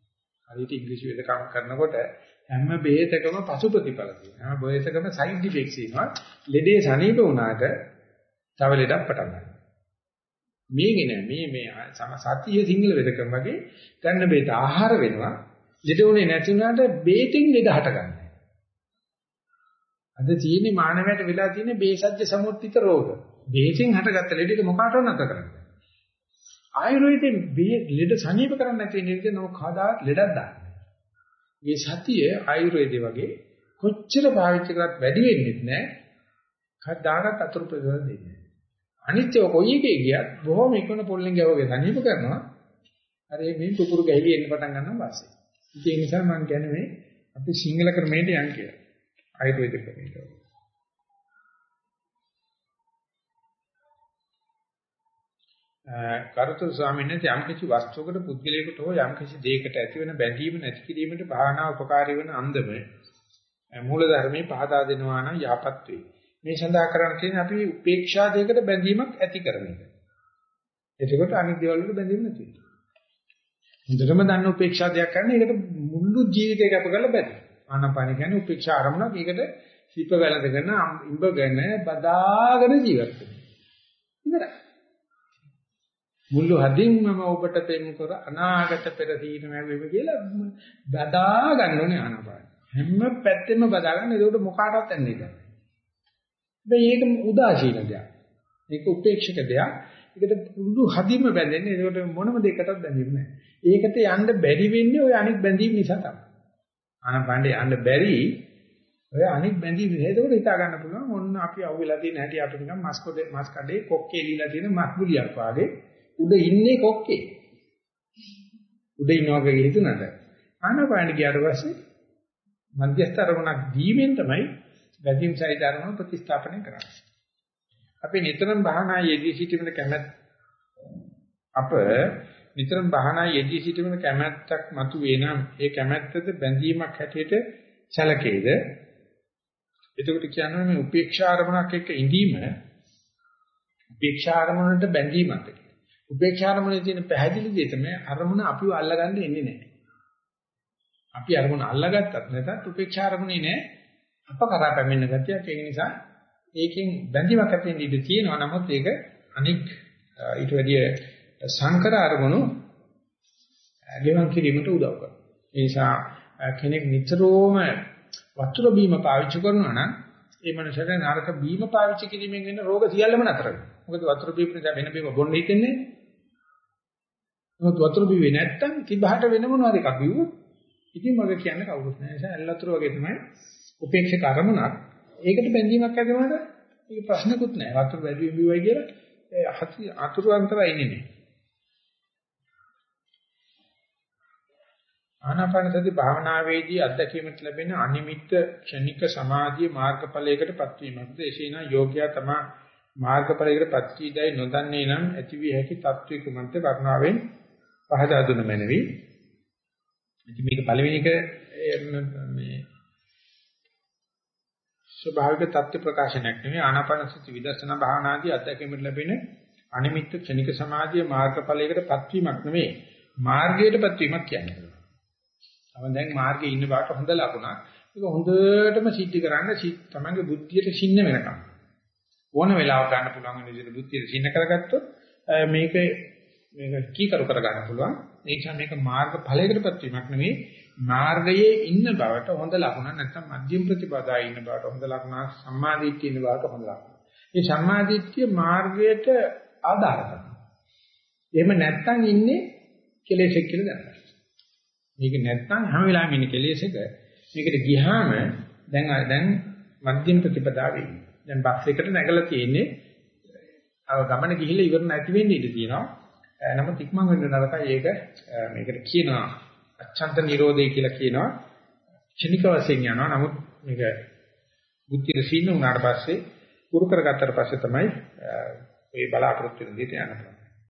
හරියට ඉංග්‍රීසි වෙදකම් කරනකොට හැම බෙහෙතකම පසු ප්‍රතිඵල තියෙනවා. හැම බෙහෙතකම සයිඩ් ඉෆෙක්ට්ස් තියෙනවා. ලෙඩේ සනීප වුණාට තව ලෙඩක් පටන් ගන්නවා. මේකේ නෑ මේ මේ සතිය සිංගල වෙදකම් වගේ ගන්න බෙහෙත ආහාර වෙනවා. ලෙඩ උනේ නැති වුණාට බේතින් ලෙඩ හට ගන්නවා. අද තියෙන්නේ මානවයට වෙලා තියෙන්නේ බේසජ්‍ය සමුත්තිත රෝග. බේසින් හටගත්ත ලෙඩේක මොකටද නැත කරන්නේ? ආයුර්වේදයෙන් ලෙඩ සනීප කරන්න නැති නිර්දේ නෝ කදා ලෙඩක් දාන්න. මේ සතිය ආයුර්වේදේ වගේ කොච්චර පාවිච්චි කරත් වැඩි වෙන්නේ නැහැ. කවදාකවත් අතුරු ප්‍රයෝජන දෙන්නේ නැහැ. අනිත්‍ය කොයි එකේ ගියත් බොහොම ඉක්මන පොල්ලෙන් ගවගේ සනීප කරනවා. අර මේ පුපුරු ගැහිලි එන්න පටන් ගන්නවා වාසේ. ඒ නිසා මම කියන්නේ මේ අපි සිංහල ක්‍රමයට යන් කියලා. ආයුර්වේද ක්‍රමයට. කරුතර ස්වාමීන් වහන්සේ යම් කිසි වස්තුවකට පුද්ගලයකට හෝ යම් කිසි දෙයකට ඇතිවන බැඳීම නැති කිරීමට භාවනා උපකාරී වන අන්දම මූල ධර්මයේ පහදා දෙනවා නම් යහපත් වේ. මේ සඳහා කරන්න තියෙන්නේ අපි උපේක්ෂා දෙයකට බැඳීමක් ඇති කරන එක. එතකොට අනිත් දේවල් වලට බැඳෙන්නේ නැති වෙනවා. හොඳටම දන්න උපේක්ෂා දෙයක් කරන්න ඒකට මුළු ජීවිතේ කැප කරලා බැඳෙනවා. ආනාපාන කියන්නේ උපේක්ෂා ආරමුණක්. ඒකට සිප වැළඳගෙන ඉඹගෙන බදාගෙන ජීවත් වෙනවා. ඉවරයි. මුළු හදින් මම ඔබට පෙම් කර අනාගත පෙර සීන මැවෙම කියලා බදා ගන්න ඕනේ ආනාපාන. හැම පැත්තෙම බදා ගන්න. ඒකට මොකාටවත් යන්නේ නැහැ. හැබැයි ඒක උදාසීන දෙයක්. ඒක උපේක්ෂක දෙයක්. ඒකට මුළු හදින්ම බැඳෙන්නේ. ඒකට මොනම දෙයකටවත් බැඳෙන්නේ නැහැ. ඒකට යන්න බැරි වෙන්නේ ওই අනිත් බැඳීම් නිසා තමයි. ආනාපානේ යන්න බැරි ඔය අනිත් බැඳීම් හේතුවට හිතා ගන්න පුළුවන්. ඔන්න අපි අහුවෙලා තියෙන හැටි අපි නිකන් මස් කොටේ මස් කඩේ කොක්කේ දීලා තියෙන මස් ගුලියක් වාගේ උඩ ඉන්නේ කොක්කේ. උඩ ඉන්නවා කියලා හිතුණාට ආනාපාන ගියාට පස්සේ මධ්‍යස්ථ අරමුණක් දීමෙන් තමයි බැඳීම් සහිත අරමුණ ප්‍රතිස්ථාපනය කරන්නේ. අපි නිතරම භාවනා යෙදී සිටීමේ කැමැත් අප නිතරම භාවනා යෙදී සිටීමේ කැමැත්තක් මතුවේ නම් ඒ කැමැත්තද බැඳීමක් හැටියට සැලකේද එතකොට කියන්නේ මේ උපේක්ෂා අරමුණක් එක්ක ඉඳීම උපේක්ෂා අරමුණට බැඳීමක් උපේක්ෂා අරමුණේ තියෙන පැහැදිලි දේ තමයි අරමුණ අපිව අල්ලගන්න එන්නේ නැහැ. අපි අරමුණ අල්ලගත්තත් නැතත් උපේක්ෂා අරමුණේ නැහැ. අප කරා පැමිණෙන ගතියක් ඒක නිසා ඒකෙන් බැඳීමක් ඇති වෙන්න ඉඩ තියෙනවා. නමුත් ඒක අනික් ඊට වැඩිය සංකර අරමුණු ගෙවන් කිරීමට උදව් කරනවා. ඒ නිසා කෙනෙක් නිතරම වතුර බීම පාවිච්චි කරනවා නම් ඒ මනුස්සයාට නරක බීම පාවිච්චි කිරීමෙන් වෙන රෝග සියල්ලම නතර වෙනවා. මොකද වතුර බීම නිසා වෙන බීම බොන්න හිතෙන්නේ නැහැ. වතුර බීවේ නැත්තම් තිබහට වෙන මොනවාද එකක් බිව්වොත් ඉතින් මග කියන්නේ කවුරුත් නැහැ. ඒ නිසා ඇල්ලතුර වගේ තමයි උපේක්ෂක අරමුණක්. ඒකට බැඳීමක් ඇති වුණාට ඒක ප්‍රශ්නකුත් නැහැ. වතුර වැඩි වෙන බිව්වයි කියලා අතුරු අන්තරයි ඉන්නේ නැහැ. ආනාපාන සති භාවනාවේදී අත්දැකීමට ලැබෙන අනිමිත්ත ක්ෂණික සමාධිය මාර්ගඵලයකටපත් වීමක්ද එසේනම් යෝග්‍යයා තම මාර්ගඵලයකටපත් වීදයි නොදන්නේ නම් ඇතිවිය හැකි තත්වයක මන්ත වර්ණාවෙන් පහදා දුන්න මැනවි. ඉතින් මේක පළවෙනි එක මේ ස්වභාවික தත්ත්ව ප්‍රකාශනයක් නෙවෙයි ආනාපාන සති විදර්ශනා භාවනාදී අත්දැකීමට ලැබෙන අනිමිත්ත ක්ෂණික සමාධිය මාර්ගඵලයකටපත් වීමක් නෙවෙයි මාර්ගයටපත් වීමක් කියන්නේ. තම දැන් මාර්ගයේ ඉන්න බාට හොඳ ලකුණක්. ඒක හොඳටම සිද්ධ කරන්න තමන්ගේ බුද්ධියට සින්න වෙනකම්. ඕන වෙලාවක ගන්න පුළුවන් වෙන විදිහට බුද්ධියට සින්න කරගත්තොත් මේක මේක කීකරු කර ගන්න පුළුවන්. ඒ නිසා මේක මාර්ග ඵලයකටපත් වීමක් නෙවෙයි මාර්ගයේ ඉන්න බවට හොඳ ලකුණක් නැත්නම් මධ්‍යම ප්‍රතිපදායේ ඉන්න බවට හොඳ ලකුණක් සම්මාදිට්ඨිය ඉන්න බවට හොඳ ලකුණක්. මේ සම්මාදිට්ඨිය මාර්ගයට ආධාර කරනවා. එහෙම නැත්නම් ඉන්නේ කෙලෙසෙක් කියලා දැනගන්න. මේක නැත්නම් හැම වෙලාවෙම ඉන්නේ කෙලෙස් එක. මේකට ගියාම දැන් දැන් මධ්‍යම ප්‍රතිපදාවේ ඉන්නේ. දැන් බස් එකට නැගලා තියෙන්නේ අර ගමන ගිහිල්ලා ඉවර නැති වෙන්න ඉඩ තියෙනවා. නමුත් ඉක්මන් වෙන්න නරකයි ඒක මේකට කියනවා අච්ඡන්ත නිරෝධය කියලා කියනවා. ක්ෂණික වශයෙන් යනවා. නමුත් මේක බුද්ධිය සීන උනාට පස්සේ පුරු කරගත්තට පස්සේ තමයි මේ බලාපොරොත්තු වෙන දෙයට යන්න පුළුවන්.